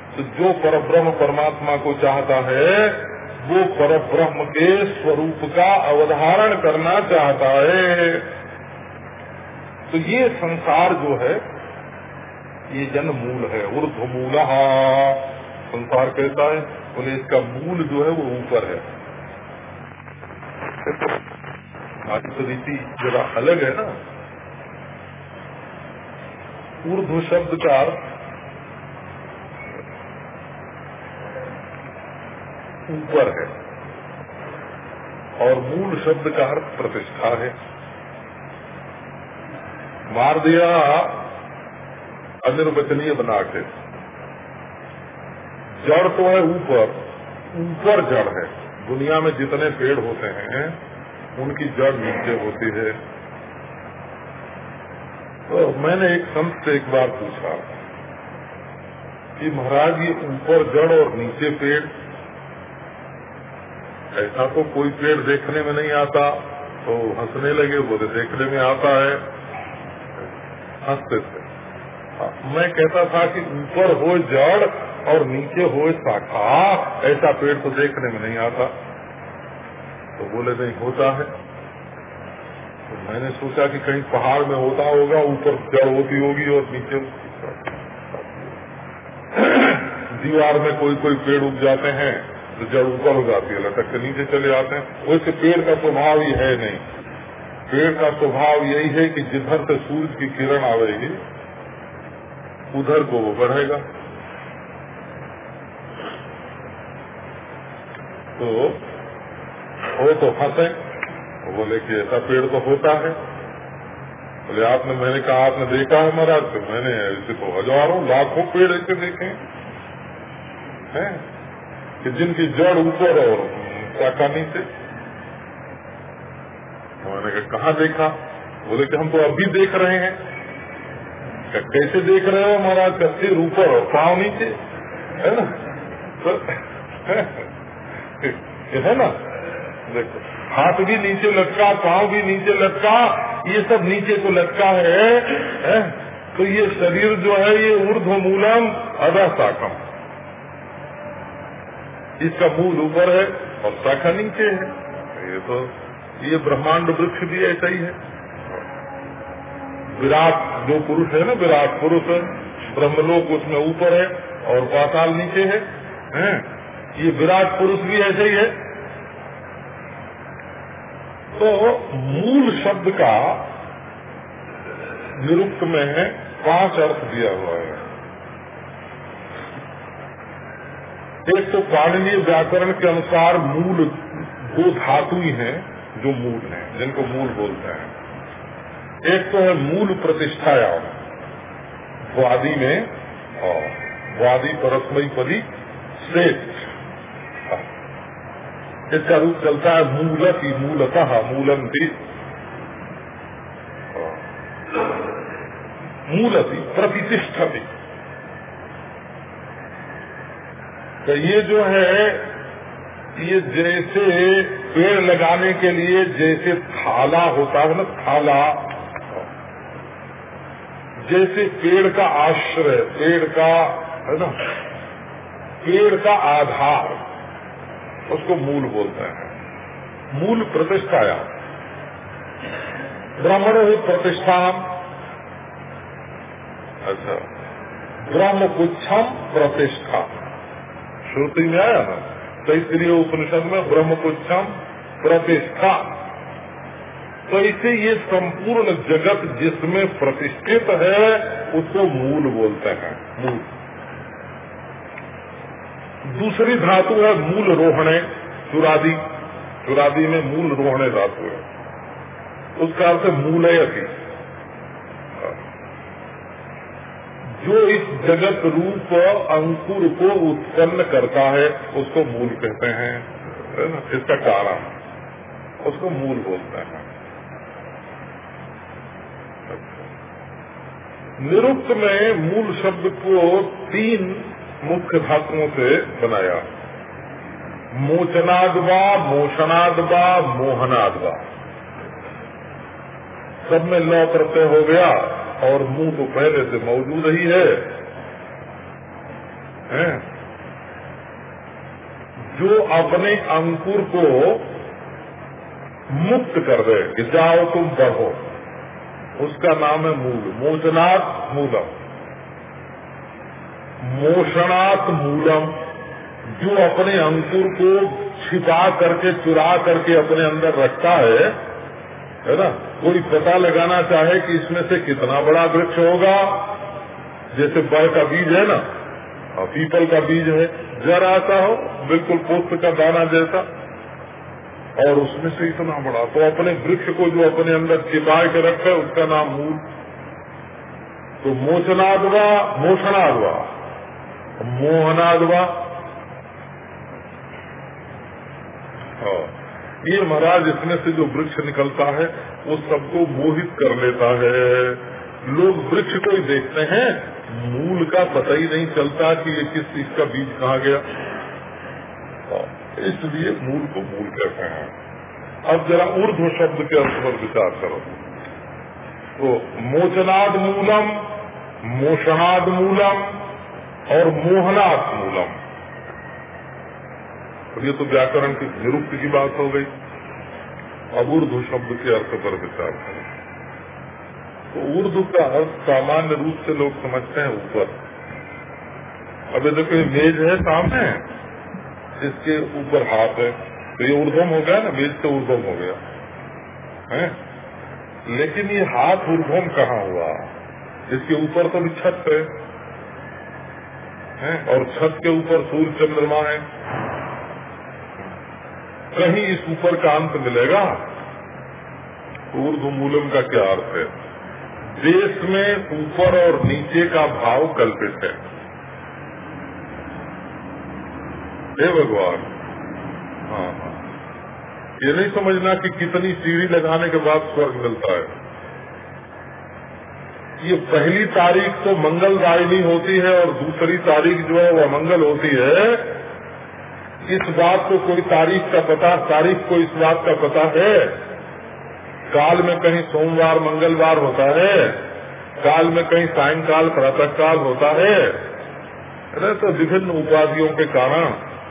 तो जो पर ब्रह्म परमात्मा को चाहता है वो पर ब्रह्म के स्वरूप का अवधारण करना चाहता है। तो ये संसार जो है ये जन मूल है ऊर्ध मूल संसार कैसा है? बोले इसका मूल जो है वो ऊपर है। हमारी तो रीति जरा अलग है ना, ऊर्ध्व शब्द का अर्थ ऊपर है और मूल शब्द का अर्थ प्रतिष्ठा है। मार दिया अनिर्वचनीय बना के, जड़ तो है ऊपर ऊपर जड़ है। दुनिया में जितने पेड़ होते हैं उनकी जड़ नीचे होती है। तो मैंने एक संत से एक बार पूछा कि महाराज ये ऊपर जड़ और नीचे पेड़ ऐसा तो कोई पेड़ देखने में नहीं आता। तो हंसने लगे बोले देखने में आता है। हँसते थे। हाँ, मैं कहता था कि ऊपर हो जड़ और नीचे हो शाखा। ऐसा पेड़ तो देखने में नहीं आता। तो बोले, नहीं, होता है। तो मैंने सोचा कि कहीं पहाड़ में होता होगा, ऊपर जड़ होती होगी और नीचे दीवार में कोई कोई पेड़ उग जाते हैं तो जड़ ऊपर हो जाती है, लटक के नीचे चले आते हैं। वैसे पेड़ का स्वभाव ही है नहीं। पेड़ का स्वभाव यही है कि जिधर से सूरज की किरण आवेगी, उधर को वो बढ़ेगा। तो वो तो फंसे बोले कि ऐसा पेड़ तो होता है। बोले आपने मैंने कहा आपने देखा है महाराज तो मैंने ऐसे तो हज़ारों लाखों पेड़ ऐसे देखे हैं। कि जिनकी जड़ ऊपर और शाखा नीचे। मैंने कहा कहा देखा? बोले कि हम तो अभी देख रहे हैं। कैसे देख रहे हो महाराज? का सिर ऊपर और पाँव नीचे। है ना? तो, है ना देखो हाथ भी नीचे लटका पाँव भी नीचे लटका ये सब नीचे को लटका है, है? तो ये शरीर जो है ये ऊर्ध्व मूलम अदा शाखम इसका मूल ऊपर है और शाखा नीचे है ये तो ये ब्रह्मांड वृक्ष भी ऐसा ही है विराट जो पुरुष है ना विराट पुरुष ब्रह्मलोक उसमें ऊपर है और पाताल नीचे है, है? ये विराट पुरुष भी ऐसे ही है। तो मूल शब्द का निरुक्त में पाँच अर्थ दिया हुआ है। एक तो पाणनीय व्याकरण के अनुसार मूल दो धातु ही हैं जो मूल हैं, जिनको मूल बोलते हैं। एक तो है मूल प्रतिष्ठायाम वादी में, और वादी परस्मयी पदी, श्रेष्ठ। इसका रूप चलता है मूलत मूलतः मूलन भी मूलति प्रतिष्ठति। तो ये जो है, ये जैसे पेड़ लगाने के लिए जैसे थाला होता है ना, थाला। जैसे पेड़ का आश्रय, पेड़ का, है ना, पेड़ का आधार। उसको मूल बोलते हैं। मूल प्रतिष्ठाया। ब्राह्मण ही प्रतिष्ठान अच्छा। ब्रह्म पुच्छम प्रतिष्ठा। श्रुति में आया ना? तो इसलिए उपनिषद में ब्रह्म पुच्छम प्रतिष्ठा। तो इसे ये संपूर्ण जगत जिसमें प्रतिष्ठित है, उसको मूल बोलते हैं। मूल। दूसरी धातु है मूल रोहणे, चुरादी। चुरादी में मूल रोहणे धातु है। उसका अर्थ मूलयति जो इस जगत रूप अंकुर को उत्पन्न करता है, उसको मूल कहते हैं। इसका कारण। उसको मूल बोलते हैं। निरुक्त में मूल शब्द को तीन मुख्य धातुओं से बनाया। मोचनादवा मोशनादवा मोहनादवा। सब में लौ प्रत्यय हो गया और मुँह तो पहले से मौजूद ही है, है? जो अपने अंकुर को मुक्त कर दे कि जाओ तुम बढ़ो उसका नाम है मूल। मोचनात् मूलम। मोषणात् मूलम। जो अपने अंकुर को छिपा करके, चुरा करके अपने अंदर रखता है है ना? कोई पता लगाना चाहे कि इसमें से कितना बड़ा वृक्ष होगा। जैसे बर का बीज है ना, और पीपल का बीज है, जरा सा हो, बिल्कुल पुष्प का दाना जैसा, और उसमें से इतना बड़ा। तो अपने वृक्ष को जो अपने अंदर छिपा के रखे उसका नाम मूल। तो मोचनादवा मोशनादवा मोहनादवा। ये महाराज इसमें से जो वृक्ष निकलता है, वो सबको मोहित कर लेता है। लोग वृक्ष को ही देखते हैं, मूल का पता ही नहीं चलता कि ये किस चीज़ का बीज कहा गया। इसलिए मूल को मूल कहते हैं। अब जरा ऊर्ध्व शब्द के अर्थ पर विचार करो। तो मोचनाद मूलम, मोशनाद मूलम और मोहनाद मूलम। तो ये तो व्याकरण की निरुक्त की बात हो गई। अब उर्दू शब्द के अर्थ पर विचार करें। तो उर्दू का अर्थ सामान्य रूप से लोग समझते हैं ऊपर। अब ये देखो मेज है सामने जिसके ऊपर हाथ है। तो ये ऊर्धम हो गया ना, मेज से ऊर्धम हो गया। है? लेकिन ये हाथ उर्धम कहाँ हुआ? इसके ऊपर तो भी छत है? और छत के ऊपर सूर्य चंद्रमा है। कहीं इस ऊपर का अंत मिलेगा? ऊर्ध मूलम का क्या अर्थ है? देश में ऊपर और नीचे का भाव कल्पित है। हे भगवान। हाँ हाँ। ये नहीं समझना कि कितनी सीढ़ी लगाने के बाद स्वर्ग मिलता है। ये पहली तारीख तो मंगलदायिनी होती है और दूसरी तारीख जो है वो मंगल होती है। इस बात को कोई तारीख का पता, तारीख को इस बात का पता है। काल में कहीं सोमवार, मंगलवार होता है। काल में कहीं सायंकाल प्रातः काल होता है। अरे तो विभिन्न उपाधियों के कारण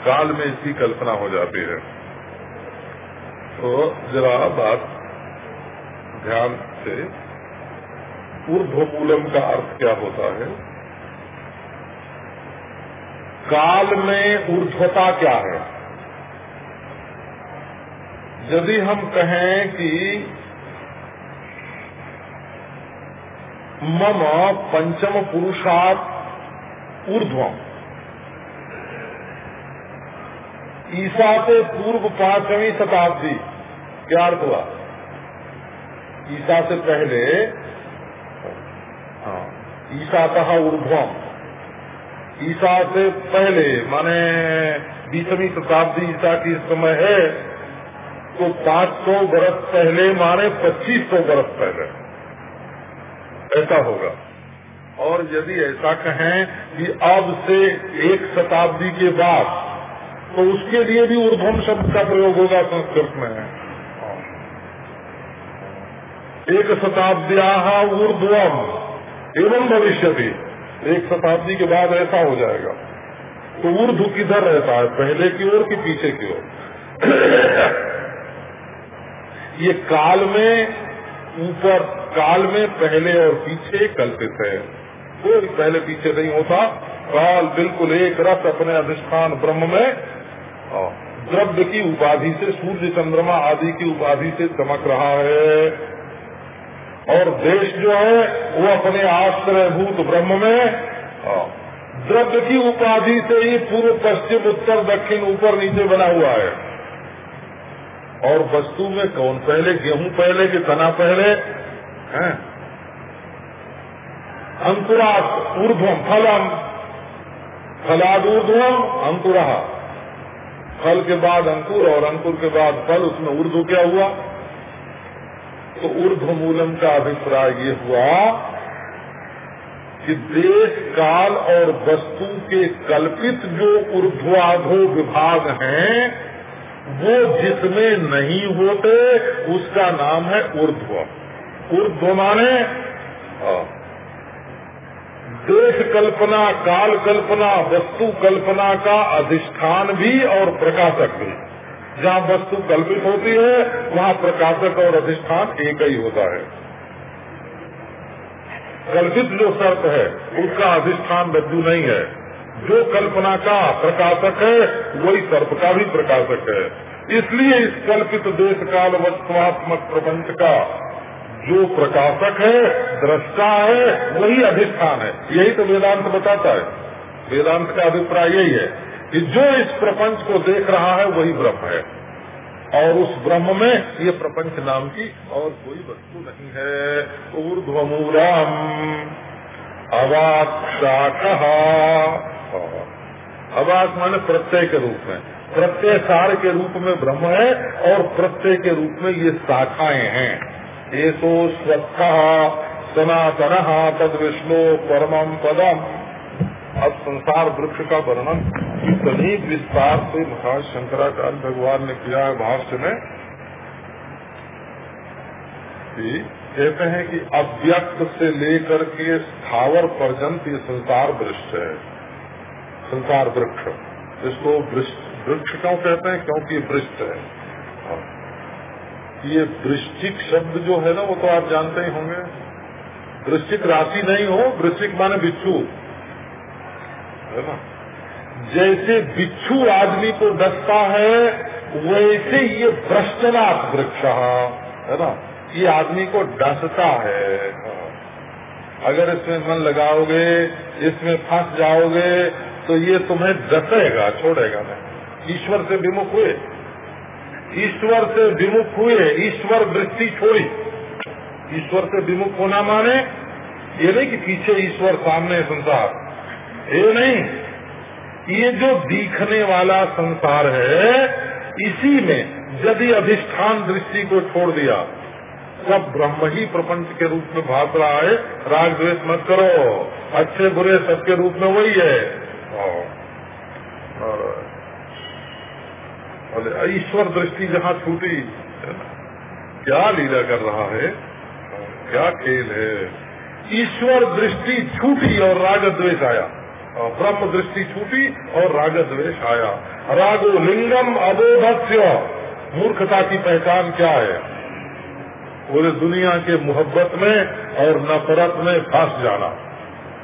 काल में इसकी कल्पना हो जाती है। तो जरा बात ध्यान से ऊर्ध्वमूलम का अर्थ क्या होता है? काल में ऊर्ध्वता क्या है? यदि हम कहें कि मम पंचम पुरुषार्थ ऊर्ध्वम। ईसा से पूर्व पांचवी शताब्दी, क्या अर्थ हुआ? ईसा से पहले ईसा कहा ऊर्ध्वम। ईसा से पहले, माने बीसवीं शताब्दी ईसा की समय है तो पाँच सौ बरस पहले माने पच्चीस सौ बरस पहले। ऐसा होगा। और यदि ऐसा कहें कि अब से एक शताब्दी के बाद तो उसके लिए भी ऊर्ध्वम शब्द का प्रयोग होगा संस्कृत में। एक शताब्दिया ऊर्ध्वम। एवं भविष्य भी। एक शताब्दी के बाद ऐसा हो जाएगा। तो ऊर्ध किधर रहता है? पहले की ओर कि पीछे की ओर? ये काल में ऊपर, काल में पहले और पीछे कल्पित है। कोई पहले पीछे नहीं होता। काल बिल्कुल एक रस अपने अधिष्ठान ब्रह्म में द्रव्य की उपाधि से, सूर्य चंद्रमा आदि की उपाधि से चमक रहा है। और देश जो है वो अपने आश्रय भूत ब्रह्म में द्रव्य की उपाधि से ही पूर्व पश्चिम उत्तर दक्षिण ऊपर नीचे बना हुआ है। और वस्तु में कौन पहले? गेहूँ पहले कि तना पहले? हैं? अंकुरात ऊर्ध्वम फलम। फलाद ऊर्धम अंकुरा। फल के बाद अंकुर और अंकुर के बाद फल उसमें ऊर्ध्व क्या हुआ? तो ऊर्ध्व मूलम का अभिप्राय ये हुआ कि देश, काल और वस्तु के कल्पित जो ऊर्ध्वाधो विभाग हैं, वो जिसमें नहीं होते, उसका नाम है ऊर्ध्व। ऊर्ध्व माने देश कल्पना, काल कल्पना, वस्तु कल्पना का अधिष्ठान भी और प्रकाशक भी। जहाँ वस्तु कल्पित होती है, वहाँ प्रकाशक और अधिष्ठान एक ही होता है। कल्पित जो सर्प है, उसका अधिष्ठान रज्जु नहीं है। जो कल्पना का प्रकाशक है, वही सर्प का भी प्रकाशक है। इसलिए इस कल्पित देश काल वस्तुआत्मक प्रपंच का जो प्रकाशक है, दृष्टा है, वही अधिष्ठान है। यही तो वेदांत बताता है। वेदांत का अभिप्राय यही है। कि जो इस प्रपंच को देख रहा है, वही ब्रह्म है। और उस ब्रह्म में ये प्रपंच नाम की और कोई वस्तु नहीं है। ऊर्ध्वमूलम अवाक्षाक अवाक माने प्रत्यय के रूप में। प्रत्यय सार के रूप में ब्रह्म है और प्रत्यय के रूप में ये शाखाएँ हैं। ये तो स्वत्थ सनातन तद विष्णु परमम पदम। अब संसार वृक्ष का वर्णन इतनी विस्तार से महाराज शंकराचार्य भगवान ने किया है भाष्य में कहते हैं कि अव्यक्त से लेकर के स्थावर पर्यंत ये संसार वृक्ष है। संसार वृक्ष। इसको वृक्ष क्यों कहते हैं? क्योंकि वृक्ष है। ये वृश्चिक शब्द जो है ना, वो तो आप जानते ही होंगे। वृश्चिक राशि नहीं हो वृश्चिक माने बिच्छू। है ना? जैसे बिच्छू आदमी को डसता है, वैसे ये भ्रष्टनाथ वृक्ष है ना? ये आदमी को डसता है। अगर इसमें मन लगाओगे, इसमें फंस जाओगे तो ये तुम्हें डसेगा, छोड़ेगा नहीं। ईश्वर से विमुख हुए। ईश्वर से विमुख हुए, ईश्वर दृष्टि छोड़ी। ईश्वर से विमुख होना माने, ये नहीं कि पीछे ईश्वर सामने संसार। ये नहीं? ये जो दिखने वाला संसार है, इसी में यदि अधिष्ठान दृष्टि को छोड़ दिया, सब ब्रह्म ही प्रपंच के रूप में भाग रहा है, राग द्वेष मत करो। अच्छे बुरे सबके रूप में वही है। ईश्वर दृष्टि जहाँ छूटी क्या लीला कर रहा है? क्या खेल है? ईश्वर दृष्टि छूटी और राग द्वेष आया। ब्रह्म दृष्टि छूटी और राग द्वेष आया। रागो लिंगम अबोधस्य। मूर्खता की पहचान क्या है? पूरे दुनिया के मोहब्बत में और नफरत में फंस जाना।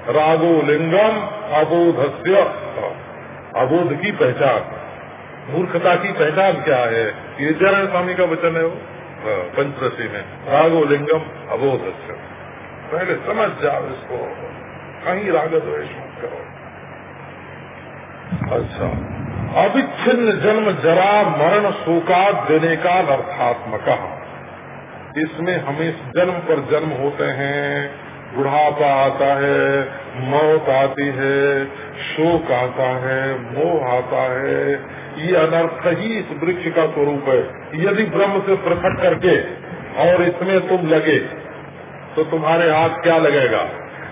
रागो लिंगम अबोधस्य। अबोध की पहचान। मूर्खता की पहचान क्या है? ये जरण स्वामी का वचन है वो। पंचदशी में। रागो लिंगम अबोधस्य। पहले समझ जाओ इसको। कहीं राग द्वेष मत करो। अच्छा। अविच्छिन्न जन्म जरा मरण शोका देने का अर्थात्मक इसमें हमें जन्म पर जन्म होते हैं, बुढ़ापा आता है, मौत आती है, शोक आता है, मोह आता है। ये अनर्थ ही इस वृक्ष का स्वरूप है। यदि ब्रह्म से पृथक करके और इसमें तुम लगे तो तुम्हारे हाथ क्या लगेगा?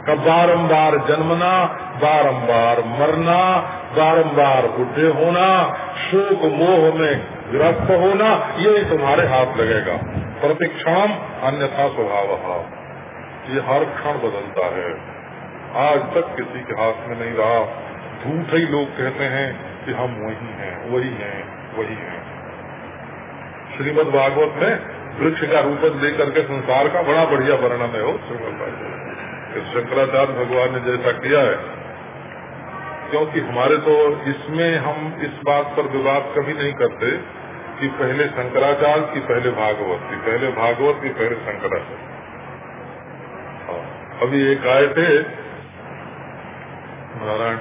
का बारम्बार जन्मना, बारंबार मरना, बारंबार बुढ़े होना, शोक मोह में ग्रस्त होना ये तुम्हारे हाथ लगेगा। प्रतिक्षण अन्यथा स्वभाव। ये हर क्षण बदलता है। आज तक किसी के हाथ में नहीं रहा। झूठ ही लोग कहते हैं कि हम वही हैं वही हैं वही हैं। श्रीमद भागवत में वृक्ष का रूप लेकर के संसार का बड़ा बढ़िया वर्णन है वो श्रीमद शंकराचार्य भगवान ने जैसा किया है। क्योंकि हमारे तो इसमें हम इस बात पर विवाद कभी नहीं करते कि पहले शंकराचार्य की पहले भागवत की पहले भागवत की पहले शंकराचार्य हाँ, अभी एक आए थे नारायण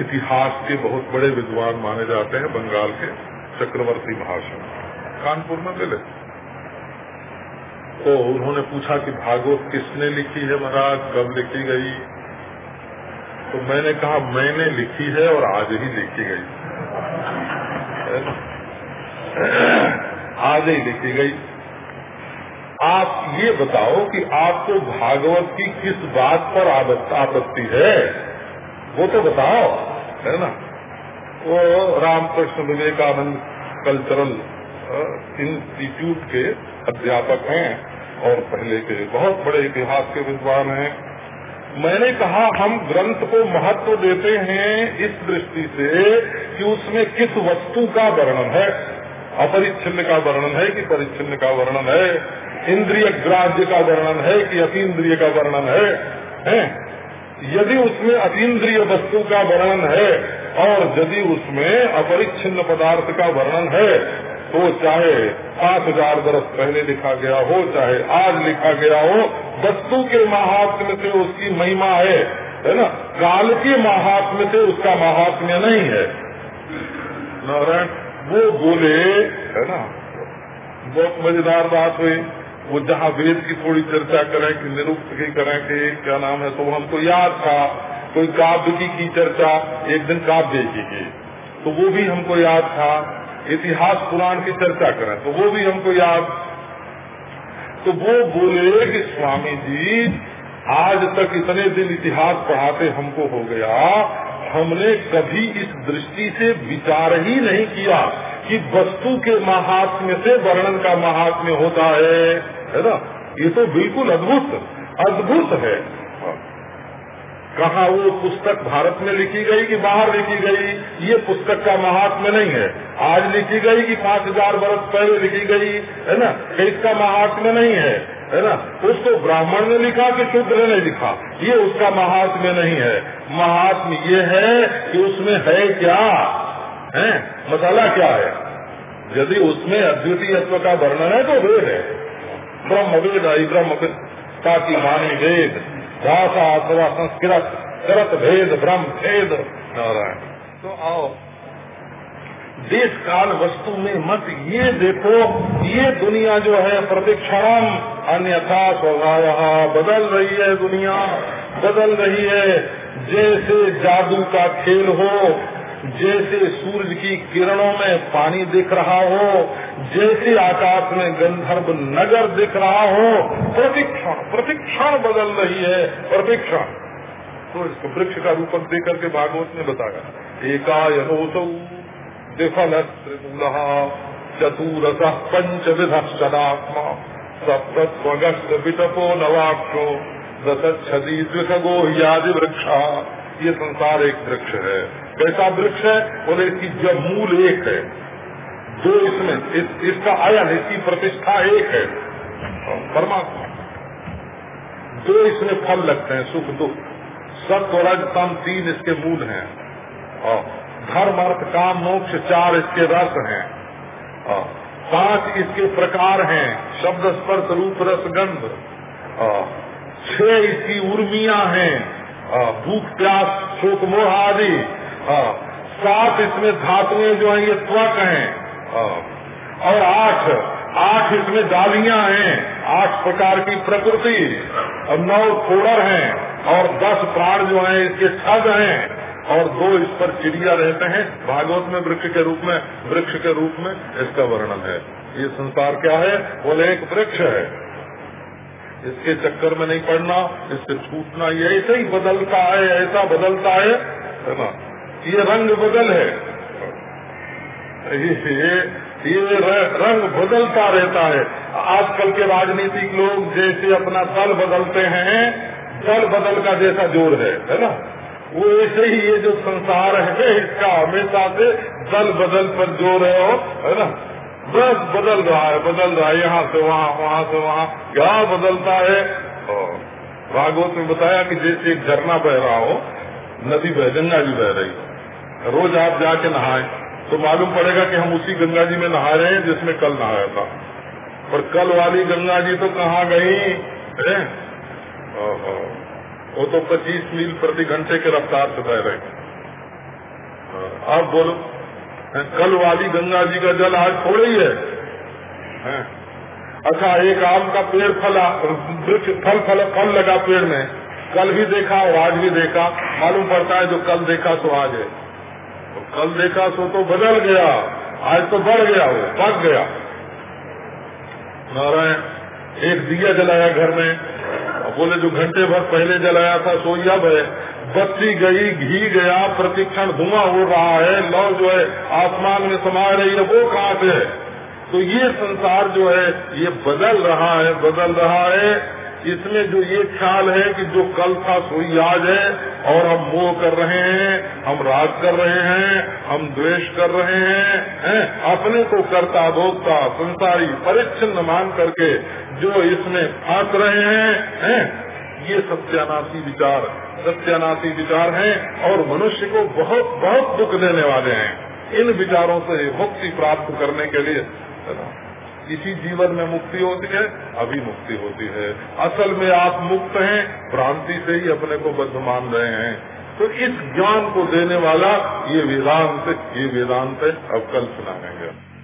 इतिहास के बहुत बड़े विद्वान माने जाते हैं बंगाल के चक्रवर्ती भाषण कानपुर में मिले। तो उन्होंने पूछा कि भागवत किसने लिखी है महाराज? कब लिखी गई? तो मैंने कहा, मैंने लिखी है और आज ही लिखी गई। आज ही लिखी गई। आप ये बताओ कि आपको भागवत की किस बात पर आपत्ति है? वो तो बताओ, है ना? वो रामकृष्ण विवेकानंद कल्चरल इंस्टीट्यूट के अध्यापक हैं और पहले के बहुत बड़े इतिहास के विद्वान हैं। मैंने कहा हम ग्रंथ को महत्व देते हैं इस दृष्टि से कि उसमें किस वस्तु का वर्णन है। अपरिच्छिन्न का वर्णन है कि परिच्छिन्न का वर्णन है? इंद्रिय ग्राह्य का वर्णन है कि अतीन्द्रिय का वर्णन है, है? यदि उसमें अतीन्द्रिय वस्तु का वर्णन है और यदि उसमें अपरिच्छिन्न पदार्थ का वर्णन है तो चाहे पाँच हज़ार वर्ष पहले लिखा गया हो चाहे आज लिखा गया हो वस्तु के महात्म्य से उसकी महिमा है है ना? काल के महात्म्य से उसका महात्म्य नहीं है। नारायण वो बोले है ना? बहुत मज़ेदार बात हुई। वो जहाँ वेद की थोड़ी चर्चा करें कि निरुक्त की करें कि क्या नाम है तो हमको याद था कोई काव्य की, की चर्चा एक दिन काव्य की। तो वो भी हमको याद था। इतिहास पुराण की चर्चा करें तो वो भी हमको याद। तो वो बोले कि स्वामी जी, आज तक इतने दिन इतिहास पढ़ाते हमको हो गया, हमने कभी इस दृष्टि से विचार ही नहीं किया कि वस्तु के महात्म्य से वर्णन का महात्म्य होता है। है ना? ये तो बिल्कुल अद्भुत अद्भुत है। कहा वो पुस्तक भारत में लिखी गई कि बाहर लिखी गई? ये पुस्तक का महात्म्य नहीं है। आज लिखी गई कि पाँच हज़ार वर्ष पहले लिखी गई, है ना? इसका महात्म्य नहीं है है ना? उसको ब्राह्मण ने लिखा कि शूद्र ने लिखा? ये उसका महात्म्य नहीं है। महात्म्य ये है कि उसमें है क्या? है? मसाला क्या है? यदि उसमें अद्वितीय का वर्णन है तो वेद है। ब्रह्म वेद आई ब्रह्म ताकि मानी वेद। भाषा अथवा संस्कृत करत भेद ब्रह्म भेद नारायण। तो आओ देश काल वस्तु में मत ये देखो ये दुनिया जो है प्रतिक्षण अन्यथा स्वभाव बदल रही है दुनिया, बदल रही है। जैसे जादू का खेल हो जैसे सूरज की किरणों में पानी दिख रहा हो, जैसे आकाश में गंधर्व नगर दिख रहा हो, प्रतिक्षण प्रतिक्षण बदल रही है, प्रतिक्षण। तो इसको वृक्ष का रूपक देकर के भागवत ने बताया एकायनोसौ विफल चतुरस पंच विध सदात्मा सप्तस्वगस्त विटपो नवाक्षो दशदी द्विखगो यादि वृक्षा ये संसार एक वृक्ष है। कैसा वृक्ष है बोले इसकी जब मूल एक है। दो इसमें इस, इसका आयन इसकी प्रतिष्ठा एक है। परमात्मा। दो इसमें फल लगते हैं सुख दुख। सत्व रजतम तीन इसके मूल हैं। और धर्म अर्थ काम मोक्ष चार इसके रस हैं। और पाँच इसके प्रकार हैं शब्द स्पर्श रूप रस गंध। छह इसकी उर्मिया हैं। भूख प्यास शोक मोह आदि। हाँ। सात इसमें धातुएँ जो हैं, ये त्वक हैं। हाँ। और आठ आठ इसमें डालियाँ हैं। आठ प्रकार की प्रकृति। और नौ थोड़र हैं और दस प्राण जो हैं, इसके छद हैं। और दो इस पर चिड़िया रहते हैं। भागवत में वृक्ष के रूप में, वृक्ष के रूप में इसका वर्णन है। ये संसार क्या है? बोले, एक वृक्ष है। इसके चक्कर में नहीं पड़ना, इससे छूटना, ये ऐसे ही बदलता है, ऐसा बदलता है। है ना? ये रंग बदल है। ये ये रंग बदलता रहता है। आजकल के राजनीतिक लोग जैसे अपना दल बदलते हैं, दल बदल का जैसा ज़ोर है है ना? वो ऐसे ही ये जो संसार है, इसका हमेशा से दल बदल पर ज़ोर है और, है ना? बस बदल रहा है, बदल रहा है। यहाँ से वहाँ वहाँ से वहाँ क्या बदलता है। भागवत में बताया कि जैसे एक झरना बह रहा हो, नदी बह गंगा जी बह रही। रोज आप जाके नहाए। तो मालूम पड़ेगा कि हम उसी गंगा जी में नहा रहे हैं जिसमें कल नहाया था। पर कल वाली गंगा जी तो कहाँ गई? है? वो तो 25 मील प्रति घंटे के रफ्तार से बह रहे अब बोलो। कल वाली गंगा जी का जल आज थोड़ा ही है। अच्छा एक आम का पेड़ फला, वृक्ष, फल फल फल लगा पेड़ में। कल भी देखा और आज भी देखा। मालूम पड़ता है जो कल देखा सो आज है। तो कल देखा सो तो बदल गया। आज तो बढ़ गया वो पक गया। नारायण, एक दिया जलाया घर में। अब बोले, जो घंटे भर पहले जलाया था, सो अब है। बत्ती गई, घी गया, प्रतिक्षण धुआँ हो रहा है, लौ जो है, आसमान में समा रही है, वो कहाँ से है? तो ये संसार जो है, ये बदल रहा है, बदल रहा है। इसमें जो ये ख्याल है कि जो कल था सोई आज है, और हम मोह कर रहे हैं, हम राग कर रहे हैं, हम द्वेष कर रहे हैं हैं? अपने को करता भोगता संसारी परिच्छिन्न मान करके जो इसमें फंस रहे हैं हैं? ये सत्यानाशी विचार सत्यानाशी विचार हैं, और मनुष्य को बहुत बहुत दुख देने वाले हैं। इन विचारों से मुक्ति प्राप्त करने के लिए इसी जीवन में मुक्ति होती है, अभी मुक्ति होती है। असल में आप मुक्त हैं, भ्रांति से ही अपने को बद्ध मान रहे हैं। तो इस ज्ञान को देने वाला ये वेदांत ये वेदांत अब कल सुनाएँगे